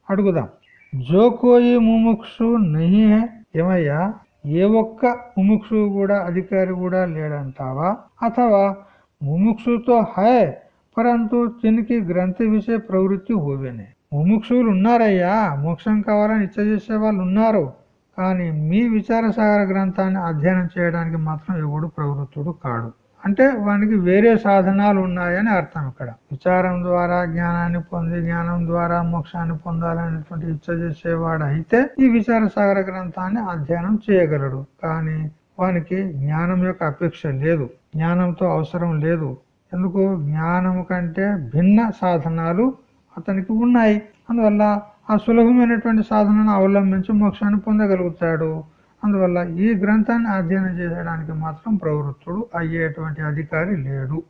అడుగుదాం. జో కోయి ముముక్షు నహి హే ఏమయ్యా? ఏ ఒక్క ముముక్షు కూడా అధికారి కూడా లేడంటావా? అథవా ముముక్షుతో హై పరంతు తినికి గ్రంథ విషయ ప్రవృత్తి హోవేనే. ముముక్షువులు ఉన్నారయ్యా మోక్షం కావాలని ఇచ్చ చేసే వాళ్ళు ఉన్నారు కానీ మీ విచారసాగర గ్రంథాన్ని అధ్యయనం చేయడానికి మాత్రం ఎవడు ప్రవృత్తుడు కాడు. అంటే వానికి వేరే సాధనాలు ఉన్నాయని అర్థం ఇక్కడ. విచారం ద్వారా జ్ఞానాన్ని పొంది జ్ఞానం ద్వారా మోక్షాన్ని పొందాలనేటువంటి ఇచ్చ చేసేవాడైతే అయితే ఈ విచార సాగర గ్రంథాన్ని అధ్యయనం చేయగలడు. కానీ వానికి జ్ఞానం యొక్క అపేక్ష లేదు. జ్ఞానంతో అవసరం లేదు. ఎందుకు? జ్ఞానం కంటే భిన్న సాధనాలు అతనికి ఉన్నాయి. అందువల్ల ఆ సులభమైనటువంటి సాధనను అవలంబించి మోక్షాన్ని పొందగలుగుతాడు. అందువల్ల ఈ గ్రంథాన్ని అధ్యయనం చేయడానికి మాత్రం ప్రవృత్తుడు అయ్యేటువంటి అధికారి లేడు.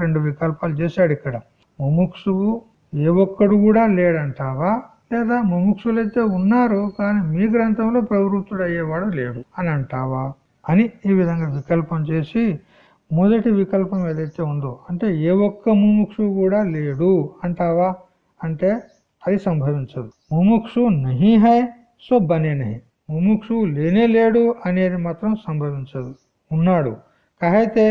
రెండు వికల్పాలు చేశాడు ఇక్కడ. ముముక్షువు ఏ ఒక్కడు కూడా లేడంటావా? లేదా ముముక్షులైతే ఉన్నారు కానీ మీ గ్రంథంలో ప్రవృత్తుడు అయ్యేవాడు లేడు అని అంటావా? అని ఈ విధంగా వికల్పం చేసి మొదటి వికల్పం ఏదైతే ఉందో అంటే ఏ ఒక్క ముముక్షు కూడా లేడు అంటావా? అంటే అది సంభవించదు. ముముక్షు నహి హై సో బనే నహి. ముముక్షు లేనే లేడు అనేది మాత్రం సంభవించదు. ఉన్నాడు. కహైతే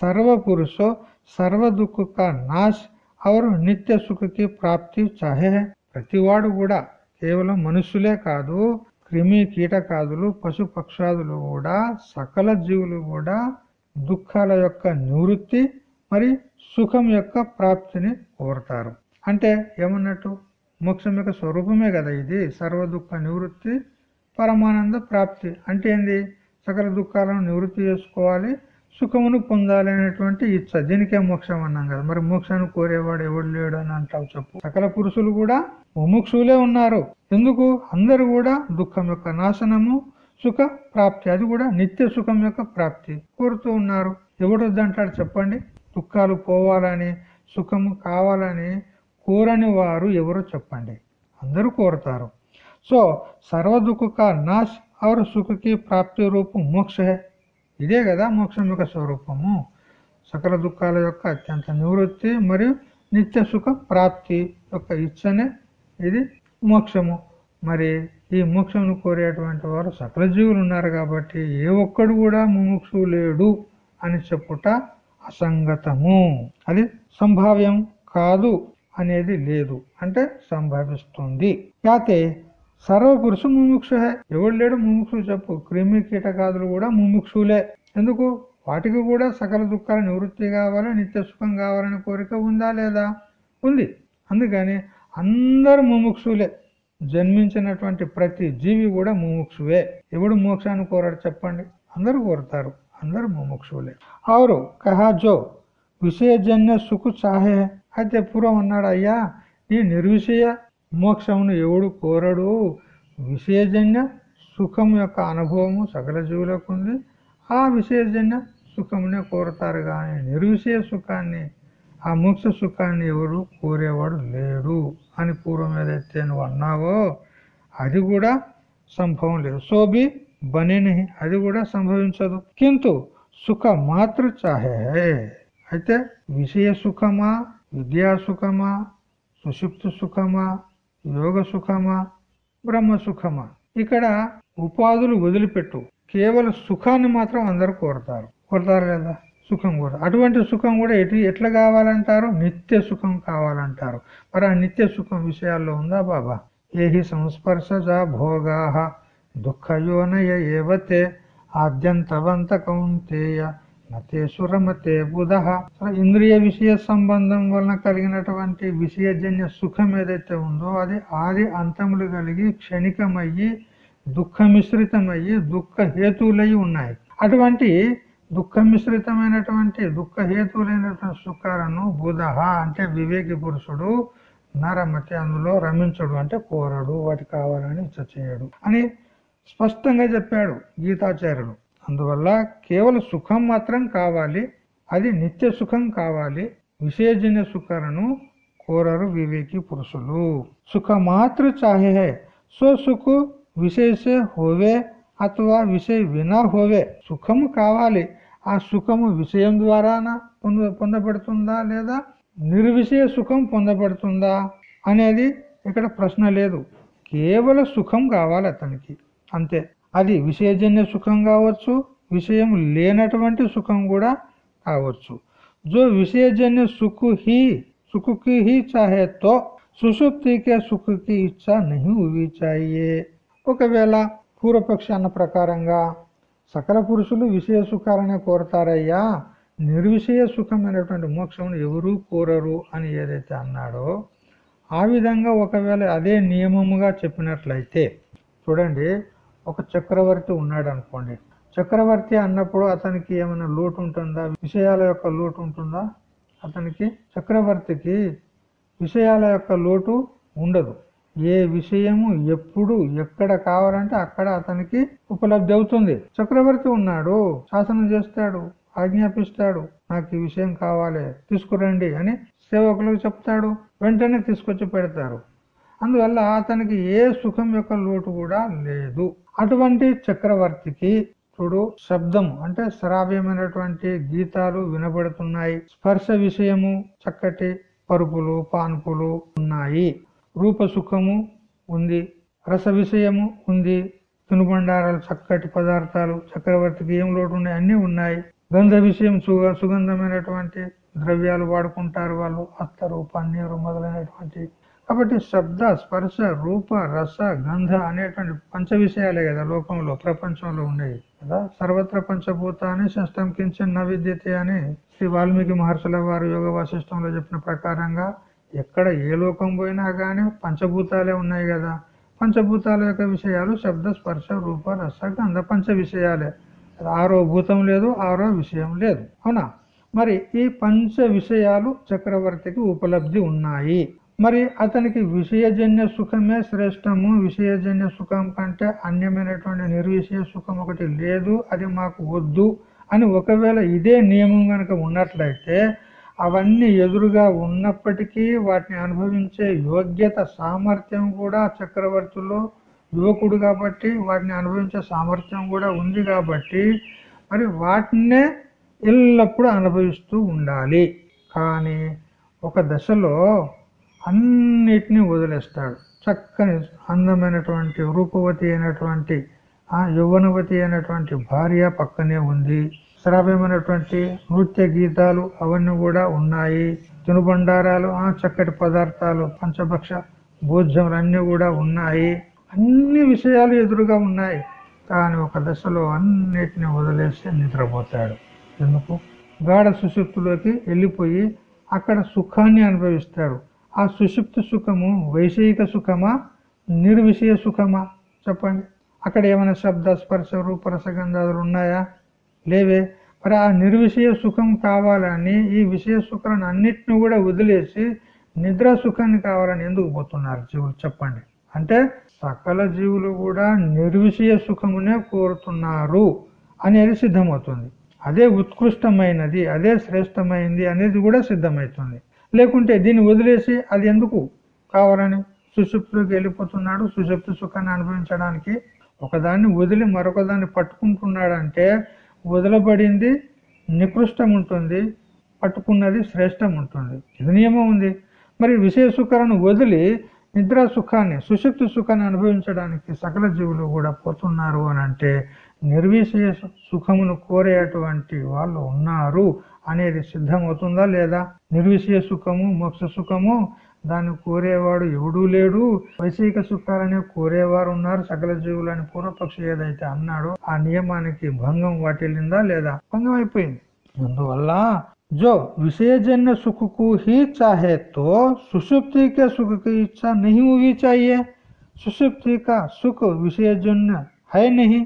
సర్వ పురుషో సర్వ దుఃఖ నాశ్ అవరు నిత్య సుఖకి ప్రాప్తి చాహే. ప్రతివాడు కూడా కేవలం మనుషులే కాదు క్రిమి కీటకాదులు పశు పక్షాదులు కూడా సకల జీవులు కూడా దుఃఖాల యొక్క నివృత్తి మరి సుఖం యొక్క ప్రాప్తిని కోరతారు. అంటే ఏమన్నట్టు? మోక్షం యొక్క స్వరూపమే కదా ఇది సర్వ దుఃఖ నివృత్తి పరమానంద ప్రాప్తి. అంటే ఏంది? సకల దుఃఖాలను నివృత్తి చేసుకోవాలి సుఖమును పొందాలి అనేటువంటి ఇచ్చ. దీనికే మోక్షం అన్నాం కదా. మరి మోక్షాన్ని కోరేవాడు ఎవడు లేడు అని అంటావు చెప్పు. సకల పురుషులు కూడా ముముక్షులే ఉన్నారు. ఎందుకు? అందరు కూడా దుఃఖం యొక్క నాశనము సుఖ ప్రాప్తి. అది కూడా నిత్య సుఖం యొక్క ప్రాప్తి. కోరుతూ ఉన్నారు. ఎవడొద్దంటాడు చెప్పండి? దుఃఖాలు పోవాలని సుఖము కావాలని కోరని వారు ఎవరో చెప్పండి. అందరూ కోరుతారు. సో సర్వ దుఃఖ కా నాశ్ और సుఖకి ప్రాప్తి రూపం మోక్ష ఇదే కదా మోక్షం యొక్క స్వరూపము. సకల దుఃఖాల యొక్క అత్యంత నివృత్తి మరియు నిత్య సుఖ ప్రాప్తి యొక్క ఇచ్చనే ఇది మోక్షము. మరి ఈ మోక్షమును కోరేటువంటి వారు సకల జీవులు ఉన్నారు కాబట్టి ఏ ఒక్కడు కూడా ముముక్షు లేడు అని చెప్పుట అసంగతము. అది సంభావ్యం కాదు అనేది లేదు. అంటే సంభవిస్తుంది. యాతే సర్వపురుషు ముముక్షుహే. ఎవడు లేడు ముముక్షు చెప్పు. క్రిమి కీటకాదులు కూడా ముముక్షులే. ఎందుకు? వాటికి కూడా సకల దుఃఖాల నివృత్తి కావాలి? నిత్య సుఖం కావాలనే కోరిక ఉందా లేదా? ఉంది. అందుకని అందరు ముముక్షులే. జన్మించినటువంటి ప్రతి జీవి కూడా ముముక్షువే. ఎవడు మోక్షాన్ని కోరాడు చెప్పండి. అందరూ కోరుతారు. అందరూ ముముక్షులే. ఆరు కహాజో విషయజన్య సుఖు చాహే. అయితే పూర్వం అన్నాడు అయ్యా ఈ నిర్విషయ మోక్షమును ఎవడు కోరడు విషయజన్య సుఖం యొక్క అనుభవము సకల జీవులకు ఉంది ఆ విషయజన్య సుఖమునే కోరతారు కానీ నిర్విశేష సుఖాన్ని ఆ మోక్ష సుఖాన్ని ఎవరు కోరేవాడు లేడు అని పూర్వం ఏదైతే నువ్వు అన్నావో అది కూడా సంభవం లేదు. సోబి బనేని అది కూడా సంభవించదు. కింటు సుఖ మాత్ర చాహే. అయితే విషయ సుఖమా విద్యా సుఖమా సుషిప్తు సుఖమా యోగ సుఖమా బ్రహ్మ సుఖమా ఇక్కడ ఉపాధులు వదిలిపెట్టు. కేవలం సుఖాన్ని మాత్రం అందరు కోరుతారు. కోరతారు లేదా? సుఖం కూడా. అటువంటి సుఖం కూడా ఎటు ఎట్లా కావాలంటారు? నిత్య సుఖం కావాలంటారు. మరి ఆ నిత్య సుఖం విషయాల్లో ఉందా బాబా? ఏహి సంస్పర్శజ భోగా దుఃఖయోనయ ఏవతే ఆద్యంతవంత కౌంతేయ నతే సురమతే బుధ. ఇంద్రియ విషయ సంబంధం వలన కలిగినటువంటి విషయజన్య సుఖం ఏదైతే ఉందో అది ఆది అంతములు కలిగి క్షణికమయ్యి దుఃఖమిశ్రితమయ్యి దుఃఖ హేతువులై ఉన్నాయి. అటువంటి దుఃఖమిశ్రితమైనటువంటి దుఃఖ హేతువులైనటువంటి సుఖాలను బుధ అంటే వివేకి పురుషుడు నరమతి అందులో రమించడు అంటే కోరడు వాటి కావాలని ఇచ్చ చేయడు అని స్పష్టంగా చెప్పాడు గీతాచార్యుడు అందువల్ల కేవలం సుఖం మాత్రం కావాలి అది నిత్య సుఖం కావాలి. విషయజన్య సుఖాలను కోరరు వివేకి పురుషులు. సుఖ మాతృ చాహే సో సుఖు విషయ హోవే అథవా విషయ వినా హోవే. సుఖము కావాలి ఆ సుఖము విషయం ద్వారానా పొంద పొందబడుతుందా లేదా? నిర్విషయ సుఖం పొందబడుతుందా అనేది ఇక్కడ ప్రశ్న లేదు. కేవలం సుఖం కావాలి అతనికి. అంతే. అది విషయజన్య సుఖం కావచ్చు విషయం లేనటువంటి సుఖం కూడా కావచ్చు. జో విషయజన్య సుఖ హీ సుఖకి హీ చాహే సుషుప్తికే సుఖకి ఇచ్చా నహి ఉవి చాయే. ఒకవేళ పూర్వపక్ష అన్న ప్రకారంగా సకల పురుషులు విషయ సుఖాలనే కోరతారయ్యా నిర్విషయ సుఖమైనటువంటి మోక్షం ఎవరూ కోరరు అని ఏదైతే అన్నాడో ఆ విధంగా ఒకవేళ అదే నియమముగా చెప్పినట్లయితే చూడండి ఒక చక్రవర్తి ఉన్నాడు అనుకోండి చక్రవర్తి అన్నప్పుడు అతనికి ఏమైనా లోటు ఉంటుందా? విషయాల యొక్క లోటు ఉంటుందా? అతనికి చక్రవర్తికి విషయాల యొక్క లోటు ఉండదు. ఏ విషయము ఎప్పుడు ఎక్కడ కావాలంటే అక్కడ అతనికి ఉపలబ్ధి అవుతుంది. చక్రవర్తి ఉన్నాడు శాసనం చేస్తాడు ఆజ్ఞాపిస్తాడు నాకు ఈ విషయం కావాలి తీసుకురండి అని సేవకులకు చెప్తాడు. వెంటనే తీసుకొచ్చి పెడతారు. అందువల్ల అతనికి ఏ సుఖం యొక్క లోటు కూడా లేదు. అటువంటి చక్రవర్తికి చూడు శబ్దం అంటే శ్రావ్యమైనటువంటి గీతాలు వినబడుతున్నాయి. స్పర్శ విషయము చక్కటి పరుపులు పాన్పులు ఉన్నాయి. రూప సుఖము ఉంది. రస విషయము ఉంది. తినుబండారాలు చక్కటి పదార్థాలు చక్రవర్తికి ఏం లోటు ఉన్నాయి? అన్నీ ఉన్నాయి. గంధ విషయం సుగ సుగంధమైనటువంటి ద్రవ్యాలు వాడుకుంటారు వాళ్ళు. అత్తరు పన్నీరు మొదలైనటువంటి కాబట్టి శబ్ద స్పర్శ రూప రస గంధ అనేటువంటి పంచ విషయాలే కదా లోకంలో ప్రపంచంలో ఉన్నాయి కదా. సర్వత్ర పంచభూతాన్ని షష్టం కించిన నవిద్యతే అని శ్రీ వాల్మీకి మహర్షుల వారు యోగ వాసిష్టంలో చెప్పిన ప్రకారంగా ఎక్కడ ఏ లోకం పోయినా కానీ పంచభూతాలే ఉన్నాయి కదా. పంచభూతాల యొక్క విషయాలు శబ్ద స్పర్శ రూప రస గంధ పంచ విషయాలే ఆరో భూతం లేదు ఆరో విషయం లేదు. అవునా? మరి ఈ పంచ విషయాలు చక్రవర్తికి ఉపలబ్ధి ఉన్నాయి. మరి అతనికి విషయజన్య సుఖమే శ్రేష్టము. విషయజన్య సుఖం కంటే అన్యమైనటువంటి నిర్విషయ సుఖం ఒకటి లేదు అది మాకు వద్దు అని ఒకవేళ ఇదే నియమం కనుక ఉన్నట్లయితే అవన్నీ ఎదురుగా ఉన్నప్పటికీ వాటిని అనుభవించే యోగ్యత సామర్థ్యం కూడా చక్రవర్తిలో యువకుడు కాబట్టి వాటిని అనుభవించే సామర్థ్యం కూడా ఉంది కాబట్టి మరి వాటినే ఎల్లప్పుడూ అనుభవిస్తూ ఉండాలి. కానీ ఒక దశలో అన్నిటినీ వదిలేస్తాడు. చక్కని అందమైనటువంటి రూపవతి అయినటువంటి ఆ యౌవనవతి అయినటువంటి భార్య పక్కనే ఉంది. శ్రావ్యమైనటువంటి నృత్య గీతాలు అవన్నీ కూడా ఉన్నాయి. తినుబండారాలు ఆ చక్కటి పదార్థాలు పంచభక్ష భోజ్యములు అన్నీ కూడా ఉన్నాయి. అన్ని విషయాలు ఎదురుగా ఉన్నాయి. కానీ ఒక దశలో అన్నిటిని వదిలేసి నిద్రపోతాడు. ఎందుకు? గాఢ సుషుప్తిలోకి వెళ్ళిపోయి అక్కడ సుఖాన్ని అనుభవిస్తాడు. ఆ సుషుప్తి సుఖము వైషయిక సుఖమా నిర్విషయ సుఖమా? చెప్పండి. అక్కడ ఏమైనా శబ్ద స్పర్శ రూపరసగంధాలు ఉన్నాయా? లేవే. మరి ఆ నిర్విషయ సుఖం కావాలని ఈ విషయ సుఖాలను అన్నిటిని కూడా వదిలేసి నిద్ర సుఖాన్ని కావాలని ఎందుకు పోతున్నారు జీవులు? చెప్పండి. అంటే సకల జీవులు కూడా నిర్విషయ సుఖమునే కోరుతున్నారు అనేది సిద్ధమవుతుంది. అదే ఉత్కృష్టమైనది అదే శ్రేష్టమైంది అనేది కూడా సిద్ధమవుతుంది. లేకుంటే దీన్ని వదిలేసి అది ఎందుకు కావాలని సుషుప్తిలోకి వెళ్ళిపోతున్నాడు. సుషుప్తి సుఖాన్ని అనుభవించడానికి ఒకదాన్ని వదిలి మరొక దాన్ని పట్టుకుంటున్నాడంటే వదలబడింది నికృష్టం ఉంటుంది పట్టుకున్నది శ్రేష్టం ఉంటుంది. ఇది నియమం ఉంది. మరి విషయ సుఖాలను వదిలి నిద్రా సుఖాన్ని సుషుప్తి సుఖాన్ని అనుభవించడానికి సకల జీవులు కూడా పోతున్నారు అని అంటే నిర్విషయ సుఖమును కోరేటువంటి వాళ్ళు ఉన్నారు అనేది సిద్ధమవుతుందా లేదా నిర్విషయ సుఖము మోక్ష సుఖము దాన్ని కోరేవాడు ఎవడూ లేడు వైషయిక సుఖాలనే కోరేవారు ఉన్నారు సకల జీవులని పూర్వపక్షి ఏదైతే అన్నాడో ఆ నియమానికి భంగం వాటిల్లిందా లేదా భంగం అయిపోయింది అందువల్ల जो विषयजन्य सुख को ही चाहे तो सुषुप्ति के सुख की इच्छा नहीं होनी चाहिए सुषुप्ति का सुख विषयजन्य है नहीं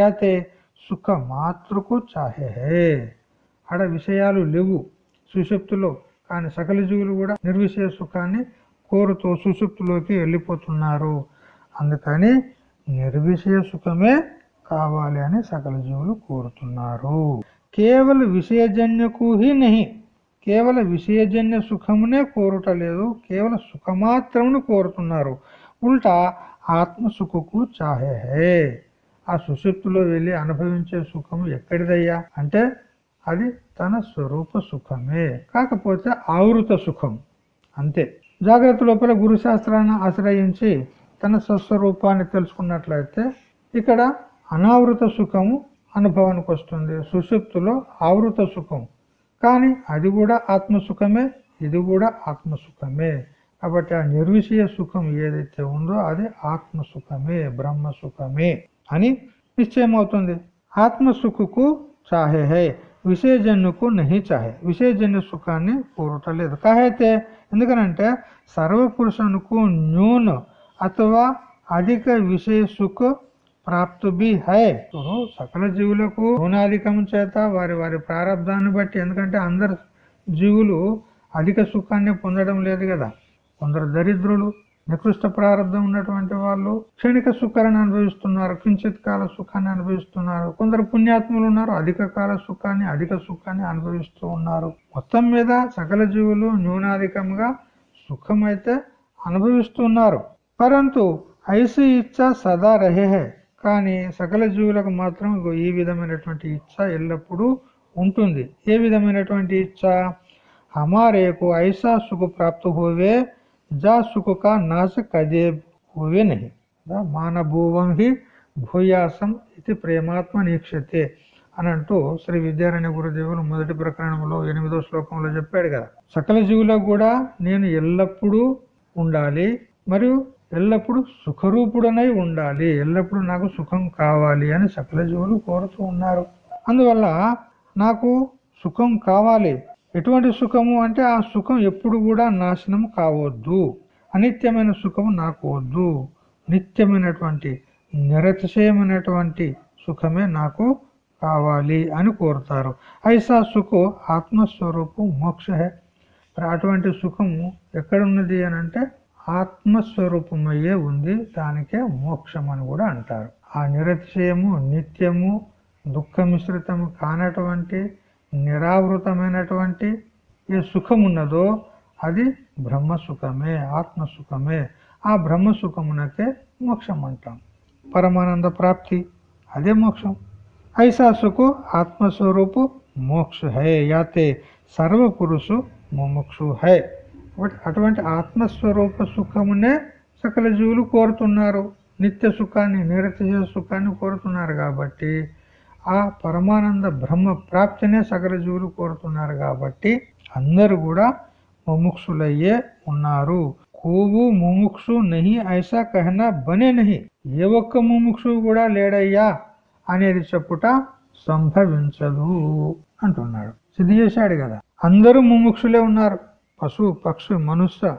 యాతే సుఖ మాతృకు చాహే. ఆడ విషయాలు లేవు సుషుప్తిలో కానీ సకల జీవులు కూడా నిర్విషయ సుఖాన్ని కోరుతూ సుషుప్తిలోకి వెళ్ళిపోతున్నారు. అందుకని నిర్విషయ సుఖమే కావాలి అని సకల జీవులు కోరుతున్నారు. కేవల విషయజన్యకు హి నహి కేవల విషయజన్య సుఖమునే కోరుట లేదు కేవలం సుఖమాత్రమును కోరుతున్నారు. ఉల్టా ఆత్మసుఖకు చాహే. ఆ సుషుప్తిలో వెళ్ళి అనుభవించే సుఖము ఎక్కడిదయ్యా? అంటే అది తన స్వరూప సుఖమే. కాకపోతే ఆవృత సుఖం. అంతే. జాగ్రత్త లోపల గురు శాస్త్రాన్ని ఆశ్రయించి తన స్వస్వరూపాన్ని తెలుసుకున్నట్లయితే ఇక్కడ అనావృత సుఖము అనుభవానికి వస్తుంది. సుషుప్తిలో ఆవృత సుఖం. కానీ అది కూడా ఆత్మసుఖమే ఇది కూడా ఆత్మసుఖమే. కాబట్టి ఆ నిర్విషయ సుఖం ఏదైతే ఉందో అది ఆత్మసుఖమే బ్రహ్మ సుఖమే అని నిశ్చయమవుతుంది. ఆత్మసుఖకు చాహే హై విషయజన్యుకు నహి చాహే. విషయజన్య సుఖాన్ని కోరటలేదు కాహైతే ఎందుకనంటే సర్వపురుషునికి న్యూన్ అథవా అధిక విషయ సుఖ ప్రాప్తు బి హై. ఇప్పుడు సకల జీవులకు న్యూనాధికం చేత వారి వారి ప్రారంధాన్ని బట్టి ఎందుకంటే అందరు జీవులు అధిక సుఖాన్ని పొందడం లేదు కదా. కొందరు దరిద్రులు నికృష్ట ప్రారంభం ఉన్నటువంటి వాళ్ళు క్షణిక సుఖాన్ని అనుభవిస్తున్నారు కించిత్ కాల సుఖాన్ని అనుభవిస్తున్నారు. కొందరు పుణ్యాత్ములు ఉన్నారు అధిక కాల సుఖాన్ని అధిక సుఖాన్ని అనుభవిస్తూ ఉన్నారు. మొత్తం మీద సకల జీవులు న్యూనాధికంగా సుఖమైతే అనుభవిస్తున్నారు పరంతు ఐసి ఇచ్చ సదా రహేహే. కానీ సకల జీవులకు మాత్రం ఈ విధమైనటువంటి ఇచ్చ ఎల్లప్పుడూ ఉంటుంది. ఏ విధమైనటువంటి ఇచ్చ? హమారేకు ఐసా సుఖ ప్రాప్తి హోవే जा सुख का नाश कदे हुए नहीं మానభూవం హి భూయాసం ఇది ప్రేమాత్మ నీక్షతే అని అంటూ శ్రీ విద్యారణ్య గురుదేవులు మొదటి ప్రకరణంలో ఎనిమిదో శ్లోకంలో చెప్పాడు కదా సకల జీవులకు కూడా నేను ఎల్లప్పుడూ ఉండాలి మరియు ఎల్లప్పుడూ సుఖరూపుడనై ఉండాలి ఎల్లప్పుడూ నాకు సుఖం కావాలి అని సకల జీవులు కోరుతూ ఉన్నారు అందువల్ల నాకు సుఖం కావాలి ఎటువంటి సుఖము అంటే ఆ సుఖం ఎప్పుడు కూడా నాశనం కావద్దు. అనిత్యమైన సుఖము నాకు వద్దు. నిత్యమైనటువంటి నిరతిశయమైనటువంటి సుఖమే నాకు కావాలి అని కోరుతారు. ఐసా సుఖం ఆత్మస్వరూపం మోక్ష అటువంటి సుఖము ఎక్కడున్నది అని అంటే ఆత్మస్వరూపమయ్యే ఉంది. దానికే మోక్షం అని కూడా అంటారు. ఆ నిరతిశయము నిత్యము దుఃఖ మిశ్రితము కానటువంటి నిరావృతమైనటువంటి ఏ సుఖం ఉన్నదో అది బ్రహ్మ సుఖమే ఆ బ్రహ్మ సుఖమునకే మోక్షం అంటాం పరమానంద ప్రాప్తి అదే మోక్షం. ఐసా సుఖు ఆత్మస్వరూపు మోక్ష హై యాతే సర్వపురుషు ముముక్షు హై. అటువంటి ఆత్మస్వరూప సుఖమునే సకల జీవులు కోరుతున్నారు. నిత్య సుఖాన్ని నిరతిశ సుఖాన్ని కోరుతున్నారు కాబట్టి ఆ పరమానంద బ్రహ్మ ప్రాప్తినే సకల జీవులు కోరుతున్నారు కాబట్టి అందరూ కూడా ముముక్షులయ్యే ఉన్నారు. కోవు ముముక్షు నహి ఐసా కహనా బనే నహి. ఏ ఒక్క ముముక్షు కూడా లేడయ్యా అనేది చెప్పుట సంభవించదు అంటున్నాడు. సిద్ధి చేశాడు కదా. అందరూ ముముక్షులే ఉన్నారు. పశు పక్షు మనుష్య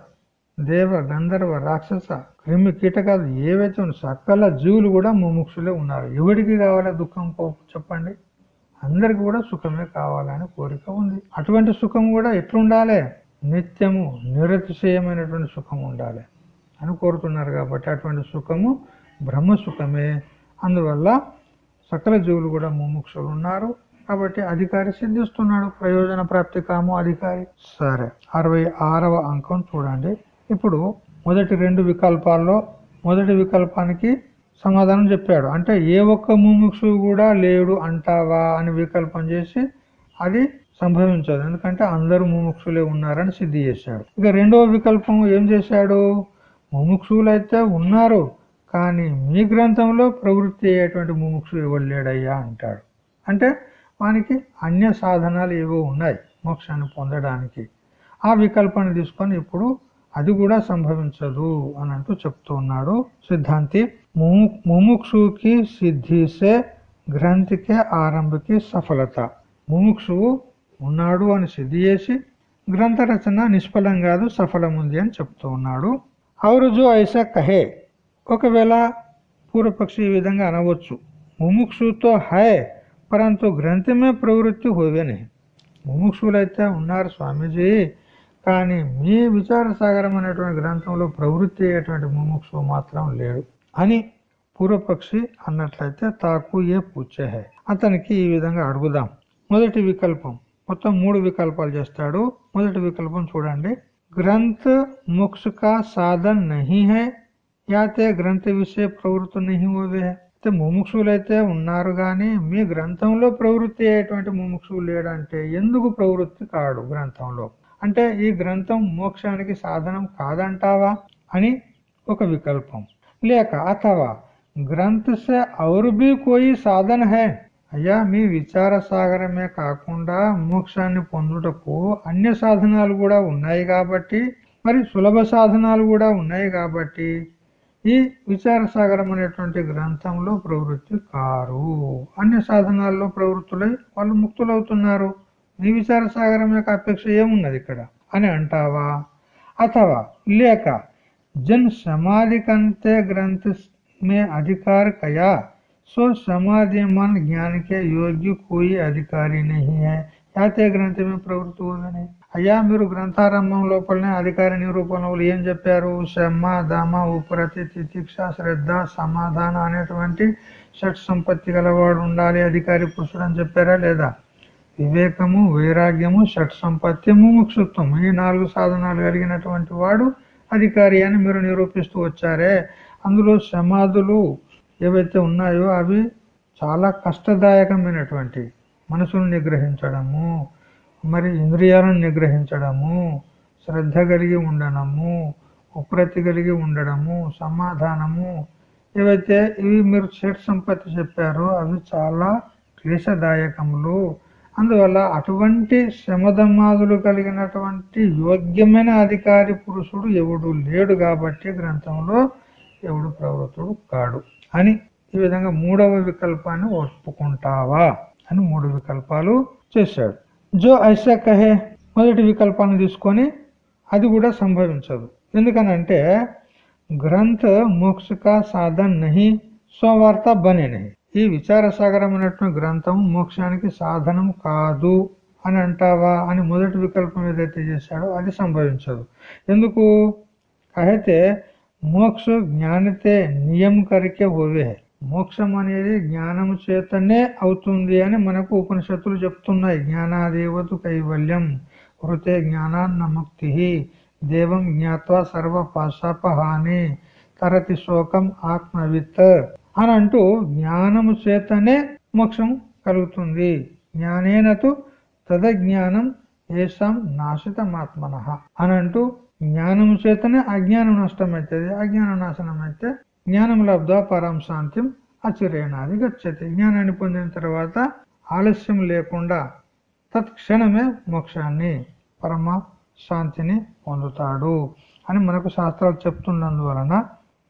దేవ గంధర్వ రాక్షస క్రిమి కీటకాలు ఏవైతే ఉన్నాయి సకల జీవులు కూడా ముముక్షులే ఉన్నారు. ఎవడికి కావాలా దుఃఖం? చెప్పండి. అందరికి కూడా సుఖమే కావాలని కోరిక ఉంది. అటువంటి సుఖం కూడా ఎట్లుండాలి? నిత్యము నిరతిశయమైనటువంటి సుఖం ఉండాలి అని కోరుతున్నారు కాబట్టి అటువంటి సుఖము బ్రహ్మ సుఖమే. అందువల్ల సకల జీవులు కూడా ముముక్షులు ఉన్నారు కాబట్టి అధికారి సిద్ధిస్తున్నాడు. ప్రయోజన ప్రాప్తి కాము అధికారి. సరే అరవై ఆరవ అంకం చూడండి. ఇప్పుడు మొదటి రెండు వికల్పాల్లో మొదటి వికల్పానికి సమాధానం చెప్పాడు. అంటే ఏ ఒక్క ముముక్షు కూడా లేడు అంటావా అని వికల్పం చేసి అది సంభవించదు. ఎందుకంటే అందరూ ముముక్షులే ఉన్నారని సిద్ధి చేశాడు. ఇక రెండవ వికల్పం ఏం చేశాడు? ముముక్షులైతే ఉన్నారు కానీ మీ గ్రంథంలో ప్రవృత్తి అయ్యేటువంటి ముముక్షు ఇవ్వలేడయ్యా లేడయ్యా అంటాడు. అంటే వానికి అన్య సాధనాలు ఏవో ఉన్నాయి మోక్షాన్ని పొందడానికి. ఆ వికల్పాన్ని తీసుకొని ఇప్పుడు అది కూడా సంభవించదు అని అంటూ చెప్తూ ఉన్నాడు సిద్ధాంతి. ముముక్షుకి సిద్ధిసే గ్రంథికే ఆరంభకి సఫలత. ముముక్షువు ఉన్నాడు అని సిద్ధి చేసి గ్రంథ రచన నిష్ఫలం కాదు సఫలముంది అని చెప్తూ ఉన్నాడు. అవరుజు ఐసా కహే. ఒకవేళ పూర్వపక్షి ఈ విధంగా అనవచ్చు. ముముక్షుతో హై పరంతు గ్రంథమే ప్రవృత్తి హోవేని. ముముక్షులైతే ఉన్నారు స్వామీజీ. కానీ మీ విచార సాగరం అనేటువంటి గ్రంథంలో ప్రవృత్తి అయ్యేటువంటి ముముక్షు మాత్రం లేడు అని పూర్వపక్షి అన్నట్లయితే తాకు ఏ పూచహే అతనికి ఈ విధంగా అడుగుదాం. మొదటి వికల్పం. మొత్తం మూడు వికల్పాలు చేస్తాడు. మొదటి వికల్పం చూడండి. గ్రంథ మోక్ష కా సాధన్ నహి హే. యాతే గ్రంథ విషయ ప్రవృత్తి నహి హోవే అయితే ముముక్షులైతే ఉన్నారు కానీ మీ గ్రంథంలో ప్రవృత్తి అయ్యేటువంటి ముముక్షువు లేడంటే ఎందుకు ప్రవృత్తి కాడు గ్రంథంలో? అంటే ఈ గ్రంథం మోక్షానికి సాధనం కాదంటావా అని ఒక వికల్పం. లేక అథవా గ్రంథ సే కోయి సాధన హై? అయ్యా మీ విచార సాగరమే కాకుండా మోక్షాన్ని పొందుటకు అన్య సాధనాలు కూడా ఉన్నాయి కాబట్టి మరి సులభ సాధనాలు కూడా ఉన్నాయి కాబట్టి ఈ విచార సాగరం అనేటువంటి గ్రంథంలో ప్రవృత్తి కారు. అన్య సాధనాల్లో ప్రవృత్తులై వాళ్ళు ముక్తులవుతున్నారు. నీ విచార సాగరం యొక్క అపేక్ష ఏమున్నది ఇక్కడ? అని అంటావా? అథవా లేక జన్ సమాధి కంతే గ్రంథి మే అధికార కయా సో సమాధి మన జ్ఞానికే యోగ్య కోయి అధికారి अधिकारी యాతే గ్రంథమే ప్రవృత్తి ఉందని. అయ్యా మీరు గ్రంథారంభం లోపలనే అధికారి నిరూపణలు ఏం చెప్పారు? శమ దమ ఉపరతి తితిక్ష శ్రద్ధ సమాధానం అనేటువంటి షట్ సంపత్తి గలవాడు ఉండాలి అధికారి పురుషుడు అని చెప్పారా లేదా? వివేకము వైరాగ్యము షట్ సంపత్తి ముముక్షుత్వం ఈ నాలుగు సాధనాలు కలిగినటువంటి వాడు అధికారి అని మీరు నిరూపిస్తూ వచ్చారే. అందులో సమాధులు ఏవైతే ఉన్నాయో అవి చాలా కష్టదాయకమైనటువంటి మనసును నిగ్రహించడము మరి ఇంద్రియాలను నిగ్రహించడము శ్రద్ధ కలిగి ఉండడము ఉప్రతి కలిగి ఉండడము సమాధానము ఏవైతే ఇవి మీరు షట్ సంపత్తి చెప్పారో అవి చాలా క్లేశదాయకములు. అందువల్ల అటువంటి శమధమాదులు కలిగినటువంటి యోగ్యమైన అధికారి పురుషుడు ఎవడు లేడు కాబట్టి గ్రంథంలో ఎవడు ప్రవృత్తుడు కాడు అని ఈ విధంగా మూడవ వికల్పాన్ని ఒప్పుకుంటావా అని మూడు వికల్పాలు చేశాడు. జో ఐసా కహే మొదటి వికల్పాన్ని తీసుకొని అది కూడా సంభవించదు. ఎందుకనంటే గ్రంథ మోక్షక సాధన్ నహి స్వవార్త బనే నహి. ఈ విచారసాగరమైనటువంటి గ్రంథం మోక్షానికి సాధనం కాదు అని అంటావా అని మొదటి వికల్పం ఏదైతే చేశాడో అది సంభవించదు. ఎందుకు? అయితే మోక్ష జ్ఞానితే నియం కరికే ఓవే మోక్షం అనేది జ్ఞానం చేతనే అవుతుంది అని మనకు ఉపనిషత్తులు చెప్తున్నాయి. జ్ఞానాదేవతు కైవల్యం వృతే జ్ఞానాన్నముక్తి దేవం జ్ఞాత్వా సర్వ పాశాపహాని. తరతి శోకం ఆత్మవిత్. అని అంటూ జ్ఞానము చేతనే మోక్షం కలుగుతుంది. జ్ఞానేనతు తదజ్ఞానం ఏషాం నాశితమాత్మన అని అంటూ జ్ఞానము చేతనే అజ్ఞానం నష్టమవుతుంది అజ్ఞానం నాశనం అయితే జ్ఞానం లబ్ధ పరం శాంతిం అచిరేనాది గచ్చతి. జ్ఞానాన్ని పొందిన తర్వాత ఆలస్యం లేకుండా తత్క్షణమే మోక్షాన్ని పరమ శాంతిని పొందుతాడు అని మనకు శాస్త్రాలు చెప్తున్నందువలన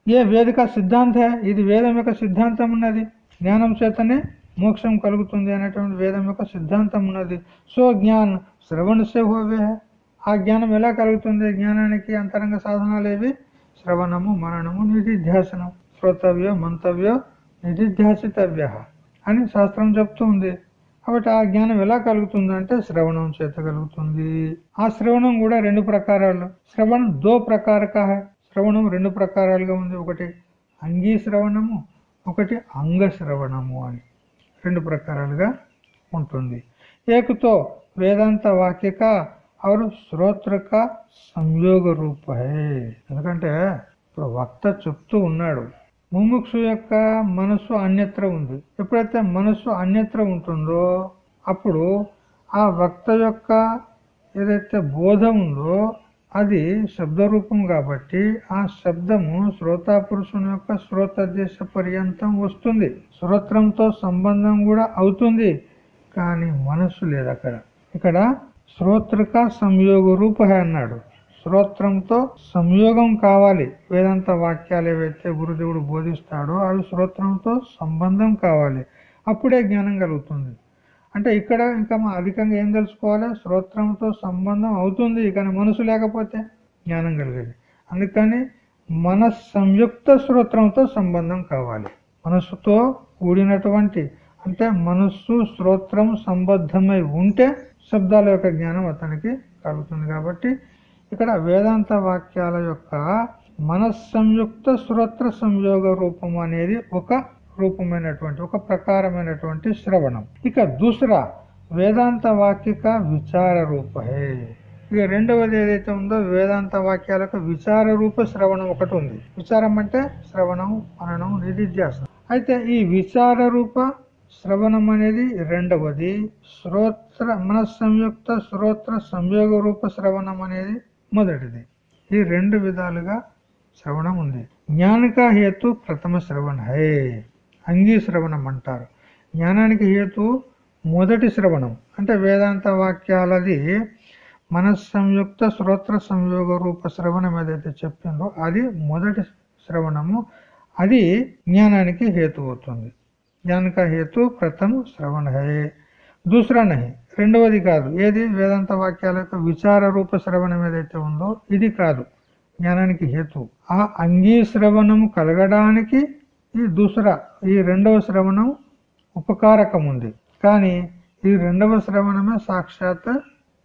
ఏ వేదిక సిద్ధాంత? ఇది వేదం యొక్క సిద్ధాంతం ఉన్నది. జ్ఞానం చేతనే మోక్షం కలుగుతుంది అనేటువంటి వేదం యొక్క సిద్ధాంతం ఉన్నది. సో జ్ఞాన్ శ్రవణసే హోవే ఆ జ్ఞానం ఎలా కలుగుతుంది? జ్ఞానానికి అంతరంగ సాధనాలు ఏవి? శ్రవణము మననము నిధిధ్యాసనం శ్రోతవ్యో మంతవ్యో నిధిధ్యాసితవ్య అని శాస్త్రం చెప్తుంది కాబట్టి ఆ జ్ఞానం ఎలా కలుగుతుందంటే శ్రవణం చేత కలుగుతుంది. ఆ శ్రవణం కూడా రెండు ప్రకారాలు. శ్రవణం దో ప్రకారక. శ్రవణం రెండు ప్రకారాలుగా ఉంది. ఒకటి అంగీ శ్రవణము ఒకటి అంగ శ్రవణము అని రెండు ప్రకారాలుగా ఉంటుంది. ఏకతో వేదాంత వాక్యక అవరు శ్రోత్రక సంయోగ రూప ఎందుకంటే ఇప్పుడు వక్త చెప్తూ ఉన్నాడు ముముక్షు యొక్క మనస్సు అన్యత్ర ఉంది. ఎప్పుడైతే మనస్సు అన్యత్ర ఉంటుందో అప్పుడు ఆ వక్త యొక్క ఏదైతే బోధ ఉందో అది శబ్దరూపం కాబట్టి ఆ శబ్దము శ్రోతాపురుషుని యొక్క శ్రోతదేశ పర్యంతం వస్తుంది. శ్రోత్రంతో సంబంధం కూడా అవుతుంది. కానీ మనస్సు లేదు అక్కడ. ఇక్కడ శ్రోత్రక సంయోగ రూప అన్నాడు. శ్రోత్రంతో సంయోగం కావాలి. వేదాంత వాక్యాలు ఏవైతే గురుదేవుడు బోధిస్తాడో అవి శ్రోత్రంతో సంబంధం కావాలి. అప్పుడే జ్ఞానం కలుగుతుంది. అంటే ఇక్కడ ఇంకా అధికంగా ఏం తెలుసుకోవాలి? శ్రోత్రంతో సంబంధం అవుతుంది కానీ మనసు లేకపోతే జ్ఞానం కలిగేది. అందుకని మన సంయుక్త శ్రోత్రంతో సంబంధం కావాలి. మనస్సుతో కూడినటువంటి అంటే మనస్సు శ్రోత్రం సంబద్ధమై ఉంటే శబ్దాల యొక్క జ్ఞానం అతనికి కలుగుతుంది కాబట్టి ఇక్కడ వేదాంత వాక్యాల యొక్క మనస్సంయుక్త శ్రోత్ర సంయోగ రూపం అనేది ఒక రూపమైనటువంటి ఒక ప్రకారమైనటువంటి శ్రవణం. ఇక దూసరా వేదాంత వాక్యక విచార రూపే ఇక రెండవది ఏదైతే ఉందో వేదాంత వాక్యాలకు విచార రూప శ్రవణం ఒకటి ఉంది. విచారం అంటే శ్రవణం మననం నిధిధ్యాసం అయితే ఈ విచార రూప శ్రవణం అనేది రెండవది. శ్రోత్ర మన సంయుక్త శ్రోత్ర సంయోగ రూప శ్రవణం అనేది మొదటిది. ఈ రెండు విధాలుగా శ్రవణం ఉంది. జ్ఞానిక హేతు ప్రథమ శ్రవణ హే అంగీ శ్రవణం అంటారు జ్ఞానానికి హేతు మొదటి శ్రవణం. అంటే వేదాంత వాక్యాలది మన సంయుక్త శ్రోత్ర సంయోగ రూప శ్రవణం ఏదైతే చెప్పిందో అది మొదటి శ్రవణము. అది జ్ఞానానికి హేతు అవుతుంది. జ్ఞానిక హేతు ప్రథమ శ్రవణ. హే దూసరా నహి. రెండవది కాదు. ఏది? వేదాంత వాక్యాల యొక్క విచార రూప శ్రవణం ఏదైతే ఉందో ఇది కాదు. జ్ఞానానికి హేతు. ఆ అంగీ శ్రవణము కలగడానికి ఈ దూసరా ఈ రెండవ శ్రవణం ఉపకారకం ఉంది కానీ ఈ రెండవ శ్రవణమే సాక్షాత్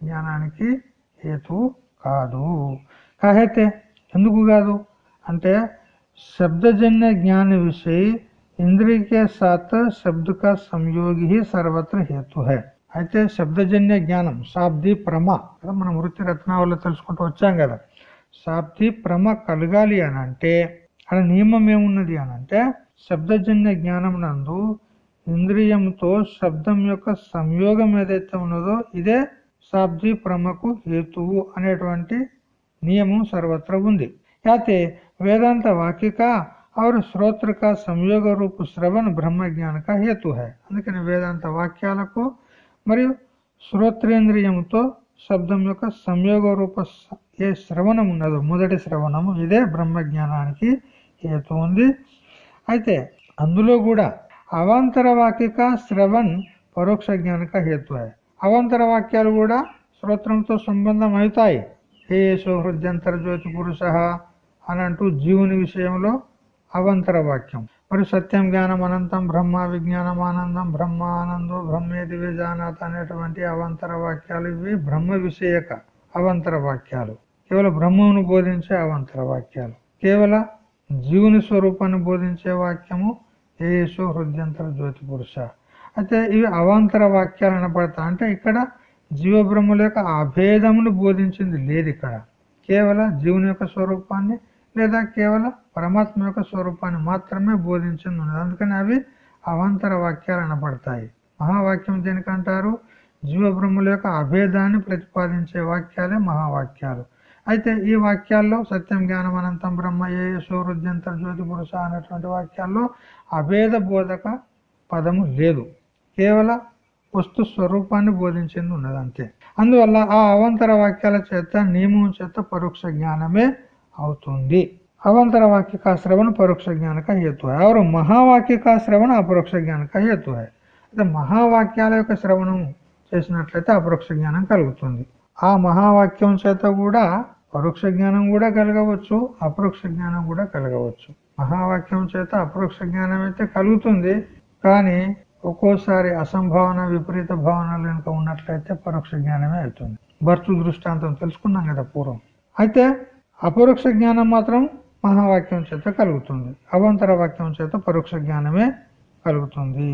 జ్ఞానానికి హేతు కాదు. కాహైతే ఎందుకు కాదు? అంటే శబ్దజన్య జ్ఞాన విషయ ఇంద్రియ సాత్ శబ్ద కా సంయోగి సర్వత్ర హేతు. హై అయితే శబ్దజన్య జ్ఞానం శాబ్ది ప్రమ కదా మనం వృత్తి రత్నావళి తెలుసుకుంటూ వచ్చాం కదా. శాబ్ది ప్రమ కలగాలి అని అంటే అక్కడ నియమం ఏమున్నది అని అంటే శబ్దజన్య జ్ఞానం నందు ఇంద్రియంతో శబ్దం యొక్క సంయోగం ఏదైతే ఉన్నదో ఇదే శాబ్ది ప్రమకు హేతువు అనేటువంటి నియమం సర్వత్ర ఉంది అయితే వేదాంత వాక్యక और శ్రోత్ర का సంయోగ రూప శ్రవణ బ్రహ్మ జ్ఞాన కా హేతు హై అందుకని వేదాంత వాక్యాలకు మరియు శ్రోత్రేంద్రియంతో శబ్దం యొక్క సంయోగ రూప ఏ శ్రవణం ఉన్నదో మొదటి శ్రవణము ఇదే బ్రహ్మ జ్ఞానానికి హేతు ఉంది. అయితే అందులో కూడా అవాంతర వాక్యక శ్రవణ్ పరోక్ష జ్ఞానక హేతు అవాంతర వాక్యాలు కూడా శ్రోత్రంతో సంబంధం అవుతాయి హే హృద్యంతర జ్యోతి పురుష అని అంటూ జీవుని విషయంలో అవంతర వాక్యం. మరి సత్యం జ్ఞానం అనంతం బ్రహ్మ విజ్ఞానం ఆనందం బ్రహ్మ ఆనందం బ్రహ్మేది విజానాథ్ అనేటువంటి అవంతర వాక్యాలు ఇవి బ్రహ్మ విషయక అవంతర వాక్యాలు. కేవలం బ్రహ్మను బోధించే అవంతర వాక్యాలు. కేవల జీవుని స్వరూపాన్ని బోధించే వాక్యము ఏసు హృద్యంతర జ్యోతి పురుష. అయితే ఇవి అవాంతర వాక్యాలు అనపడతా అంటే ఇక్కడ జీవబ్రహ్మల యొక్క అభేదమును బోధించింది లేదు ఇక్కడ. కేవలం జీవుని యొక్క స్వరూపాన్ని లేదా కేవలం పరమాత్మ యొక్క స్వరూపాన్ని మాత్రమే బోధించింది ఉన్నది. అందుకని అవి అవాంతర వాక్యాలు అనపడతాయి మహావాక్యం దేనికంటారు జీవబ్రహ్మల యొక్క అభేదాన్ని ప్రతిపాదించే వాక్యాలే మహావాక్యాలు. అయితే ఈ వాక్యాల్లో సత్యం జ్ఞానం అనంతం బ్రహ్మ ఏ సౌరుద్యంతర జ్యోతి పురుష అనేటువంటి వాక్యాల్లో అభేద బోధక పదము లేదు. కేవల వస్తు స్వరూపాన్ని బోధించింది ఉన్నది అంతే అందువల్ల ఆ అవంతర వాక్యాల చేత నియమం చేత పరోక్ష జ్ఞానమే అవుతుంది. అవంతర వాక్యక శ్రవణ పరోక్ష జ్ఞానక హేతు ఎవరు మహావాక్యక శ్రవణ అపరోక్ష జ్ఞానక హేతు అయితే మహావాక్యాల యొక్క శ్రవణం చేసినట్లయితే అపరోక్ష జ్ఞానం కలుగుతుంది. ఆ మహావాక్యం చేత కూడా పరోక్ష జ్ఞానం కూడా కలగవచ్చు అపరోక్ష జ్ఞానం కూడా కలగవచ్చు. మహావాక్యం చేత అపరోక్ష జ్ఞానం అయితే కలుగుతుంది కానీ ఒక్కోసారి అసంభావన విపరీత భావనలు కనుక ఉన్నట్లయితే పరోక్ష జ్ఞానమే అవుతుంది భర్తు దృష్టాంతం తెలుసుకున్నాం కదా పూర్వం. అయితే అపరోక్ష జ్ఞానం మాత్రం మహావాక్యం చేత కలుగుతుంది అవంతర వాక్యం చేత పరోక్ష జ్ఞానమే కలుగుతుంది.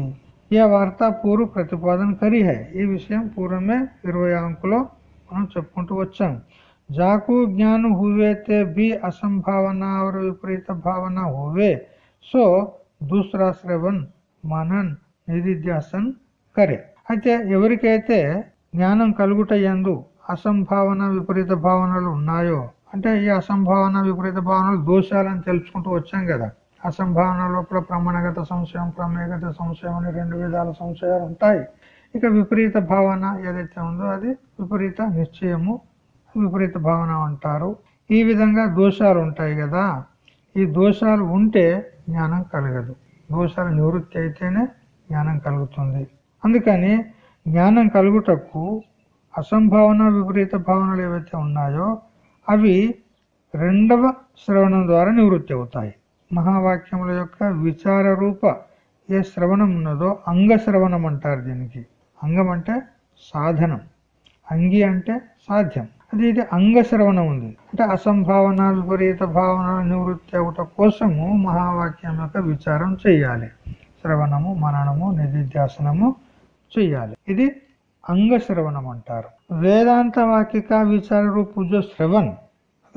ఈ వార్త పూర్వ ప్రతిపాదన కరి హై ఈ విషయం పూర్వమే ఇరవై అంకులో మనం చెప్పుకుంటూ వచ్చాం. जाको ज्ञान हुए ते भी असंभावना और विपरीत भावना हुए సో దూసరా శ్రవణ్ మనన్ నిధిధ్యాసన్ కరే అయితే ఎవరికైతే జ్ఞానం కలుగుట ఎందు అసంభావన విపరీత భావనలు ఉన్నాయో అంటే ఈ అసంభావన విపరీత భావనలు దోషాలని తెలుసుకుంటూ వచ్చాం కదా అసంభావన లోపల ప్రమాణగత సంశయం ప్రమేయగత సంశయం అని రెండు విధాల సంశయాలు ఉంటాయి ఇక విపరీత భావన ఏదైతే ఉందో అది విపరీత నిశ్చయము విపరీత భావన అంటారు ఈ విధంగా దోషాలు ఉంటాయి కదా. ఈ దోషాలు ఉంటే జ్ఞానం కలగదు. దోషాలు నివృత్తి అయితేనే జ్ఞానం కలుగుతుంది. అందుకని జ్ఞానం కలుగుటకు అసంభావన విపరీత భావనలు ఏవైతే ఉన్నాయో అవి రెండవ శ్రవణం ద్వారా నివృత్తి అవుతాయి. మహావాక్యముల యొక్క విచార రూప ఏ శ్రవణం ఉన్నదో అంగ శ్రవణం అంటారు దీనికి. అంగం అంటే సాధనం. అంగి అంటే సాధ్యం. అది ఇది అంగ శ్రవణం ఉంది. అంటే అసంభావన విపరీత భావన నివృత్తి అవుట కోసము మహావాక్యం యొక్క విచారం చెయ్యాలి. శ్రవణము మననము నిధిధ్యాసనము చెయ్యాలి. ఇది అంగ శ్రవణం అంటారు. వేదాంత వాక్యక విచార రూపు శ్రవణ్.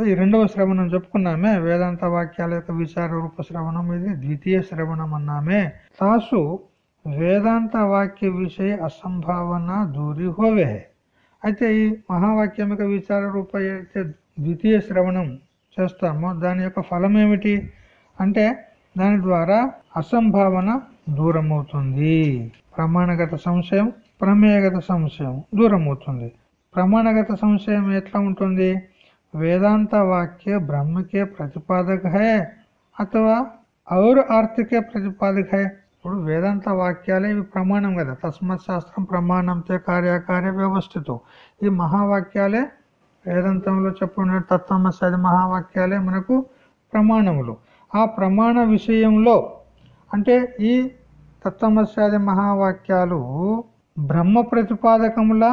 ఈ రెండవ శ్రవణం చెప్పుకున్నామే. వేదాంత వాక్యాల యొక్క విచార రూప శ్రవణం ఇది ద్వితీయ శ్రవణం అన్నామే. తాసు వేదాంత వాక్య విషయ అసంభావన దూరి హోవే. అయితే ఈ మహావాక్యం యొక్క విచార రూప అయితే ద్వితీయ శ్రవణం చేస్తామో దాని యొక్క ఫలం ఏమిటి? అంటే దాని ద్వారా అసంభావన దూరం అవుతుంది ప్రమాణగత సంశయం ప్రమేయగత సంశయం దూరం అవుతుంది ప్రమాణగత సంశయం ఎట్లా ఉంటుంది? వేదాంత వాక్య బ్రహ్మకే ప్రతిపాదక హే అథవా ఔర్ ఆర్థికే ప్రతిపాదక హే ఇప్పుడు వేదాంత వాక్యాలే ఇవి ప్రమాణం కదా. తస్మత్ శాస్త్రం ప్రమాణంతో కార్యకార్య వ్యవస్థితం. ఈ మహావాక్యాలే వేదాంతంలో చెప్పుకున్న తత్వమస్యాది మహావాక్యాలే మనకు ప్రమాణములు. ఆ ప్రమాణ విషయంలో అంటే ఈ తత్వమస్యాది మహావాక్యాలు బ్రహ్మ ప్రతిపాదకములా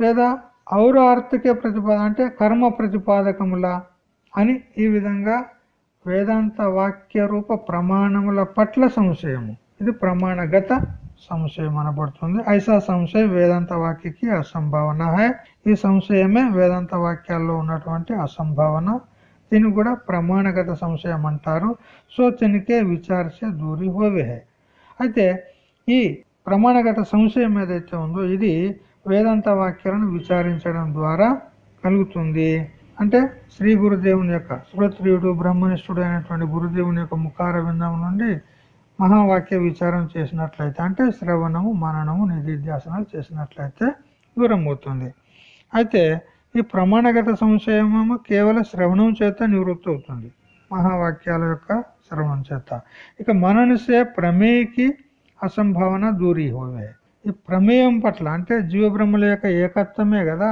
లేదా ఔర ఆర్థిక ప్రతిపాద అంటే కర్మ ప్రతిపాదకములా అని ఈ విధంగా వేదాంత వాక్య రూప ప్రమాణముల పట్ల సంశయము. ఇది ప్రమాణగత సంశయం అనబడుతుంది. ఐసా సంశయ వేదాంత వాక్యకి అసంభావన హై. ఈ సంశయమే వేదాంత వాక్యాల్లో ఉన్నటువంటి అసంభావన. దీన్ని కూడా ప్రమాణగత సంశయం అంటారు. సో తినికే విచారిసే దూరి హోవే హై. అయితే ఈ ప్రమాణగత సంశయం ఏదైతే ఉందో ఇది వేదాంత వాక్యాలను విచారించడం ద్వారా కలుగుతుంది. అంటే శ్రీ గురుదేవుని యొక్క శ్రోత్రియుడు బ్రహ్మనిష్ఠుడు అయినటువంటి గురుదేవుని యొక్క ముఖార విందం నుండి మహావాక్య విచారం చేసినట్లయితే అంటే శ్రవణము మననము నిధిధ్యాసనాలు చేసినట్లయితే దూరం అవుతుంది అయితే ఈ ప్రమాణగత సంశయము కేవలం శ్రవణం చేత నివృత్తి అవుతుంది మహావాక్యాల యొక్క శ్రవణం చేత. ఇక మననుసే ప్రమేయకి అసంభావన దూరీ హోవే ఈ ప్రమేయం పట్ల అంటే జీవబ్రహ్మల యొక్క ఏకత్వమే కదా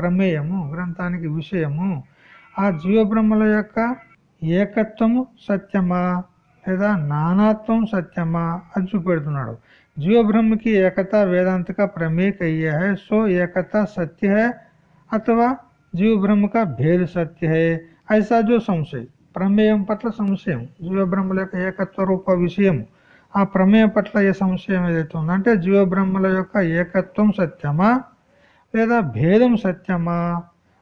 ప్రమేయము గ్రంథానికి విషయము ఆ జీవబ్రహ్మల యొక్క ఏకత్వము సత్యమా లేదా నానాత్వం సత్యమా అని చూపెడుతున్నాడు जीव की एकता वेदांत का प्रमेय कही है सो एकता सत्य है अथवा जीव ब्रह्म का भेद सत्य है ऐसा जो संशय ప్రమేయం పట్ల సంశయం జీవబ్రహ్మల యొక్క ఏకత్వ రూప విషయం ఆ ప్రమేయం పట్ల ఏ సంశయం ఏదైతే ఉందో అంటే జీవబ్రహ్మల యొక్క ఏకత్వం సత్యమా లేదా భేదం సత్యమా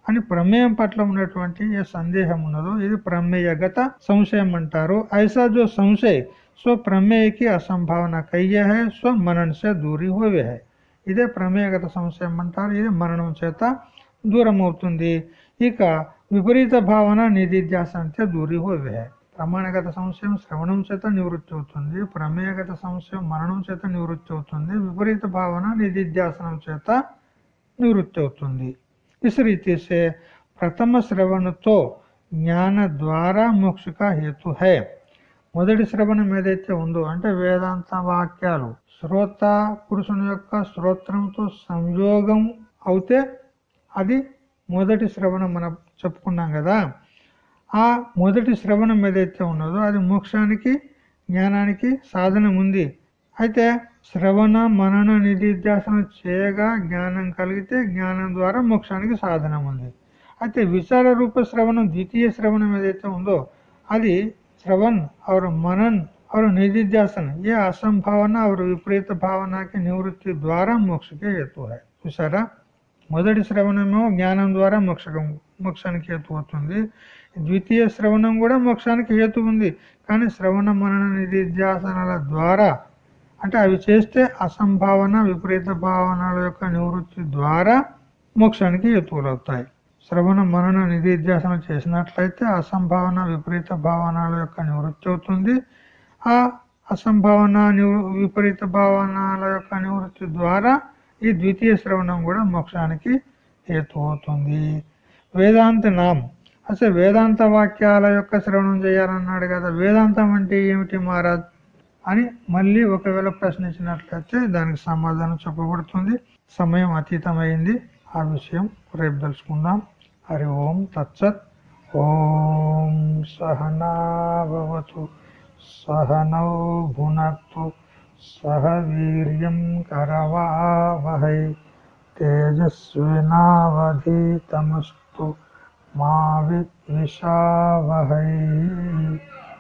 అని ప్రమేయం పట్ల ఉన్నటువంటి ఏ సందేహం ఉన్నదో ఇది ప్రమేయగత సంశయం అంటారు. ఐసా జో సంశయ స్వ ప్రమేయకి అసంభావన కయ్య హై స్వ మనన్ సే దూరి హోవే హై. ఇదే ప్రమేయగత సంశయం అంటారు. ఇది మరణం చేత దూరం అవుతుంది ఇక విపరీత భావన నిధిధ్యాసంతే దూరి హోవే హై. ప్రమాణగత సంశయం శ్రవణం చేత నివృత్తి అవుతుంది. ప్రమేయగత సంశయం మరణం చేత నివృత్తి అవుతుంది. విపరీత భావన నిధిధ్యాసనం చేత నివృత్తి అవుతుంది. ఇసరి తీసే ప్రథమ శ్రవణతో జ్ఞాన ద్వారా మోక్షక హేతు హే. మొదటి శ్రవణం ఏదైతే ఉందో అంటే వేదాంత వాక్యాలు శ్రోత పురుషుని యొక్క శ్రోత్రంతో సంయోగం అవుతే అది మొదటి శ్రవణం మనం చెప్పుకున్నాం కదా. ఆ మొదటి శ్రవణం ఏదైతే ఉన్నదో అది మోక్షానికి జ్ఞానానికి సాధనం ఉంది అయితే శ్రవణ మనన నిధిధ్యాసన చేయగా జ్ఞానం కలిగితే జ్ఞానం ద్వారా మోక్షానికి సాధనం ఉంది. అయితే విచార రూప శ్రవణం ద్వితీయ శ్రవణం ఏదైతే ఉందో అది శ్రవణ్ అవర్ మనన్ అవర్ నిధిధ్యాసన ఏ అసంభావన అవర్ విపరీత భావనకి నివృత్తి ద్వారా మోక్షకే హేతు చూసారా మొదటి శ్రవణము జ్ఞానం ద్వారా మోక్షకం మోక్షానికి హేతు అవుతుంది. ద్వితీయ శ్రవణం కూడా మోక్షానికి హేతు ఉంది. కానీ శ్రవణ మనన నిధిధ్యాసనల ద్వారా అంటే అవి చేస్తే అసంభావన విపరీత భావనల యొక్క నివృత్తి ద్వారా మోక్షానికి హేతువులు అవుతాయి శ్రవణ మనన నిధిధ్యాసన చేసినట్లయితే అసంభావన విపరీత భావనల యొక్క నివృత్తి అవుతుంది. ఆ అసంభావన విపరీత భావనల యొక్క నివృత్తి ద్వారా ఈ ద్వితీయ శ్రవణం కూడా మోక్షానికి హేతు అవుతుంది. వేదాంత నామం. అసలు వేదాంత వాక్యాల యొక్క శ్రవణం చేయాలన్నాడు కదా. వేదాంతం అంటే ఏమిటి మహారాజ్? అని మళ్ళీ ఒకవేళ ప్రశ్నించినట్లయితే దానికి సమాధానం చెప్పబడుతుంది. సమయం అతీతమైంది. ఆ విషయం రేపు తెలుసుకుందాం. హరి ఓం తచ్చత్ ఓం సహనాభవతు సహనౌ భునక్తు. సహ వీర్యం కరవావహై తేజస్వినావధీతమస్తు మా విద్విషావహై.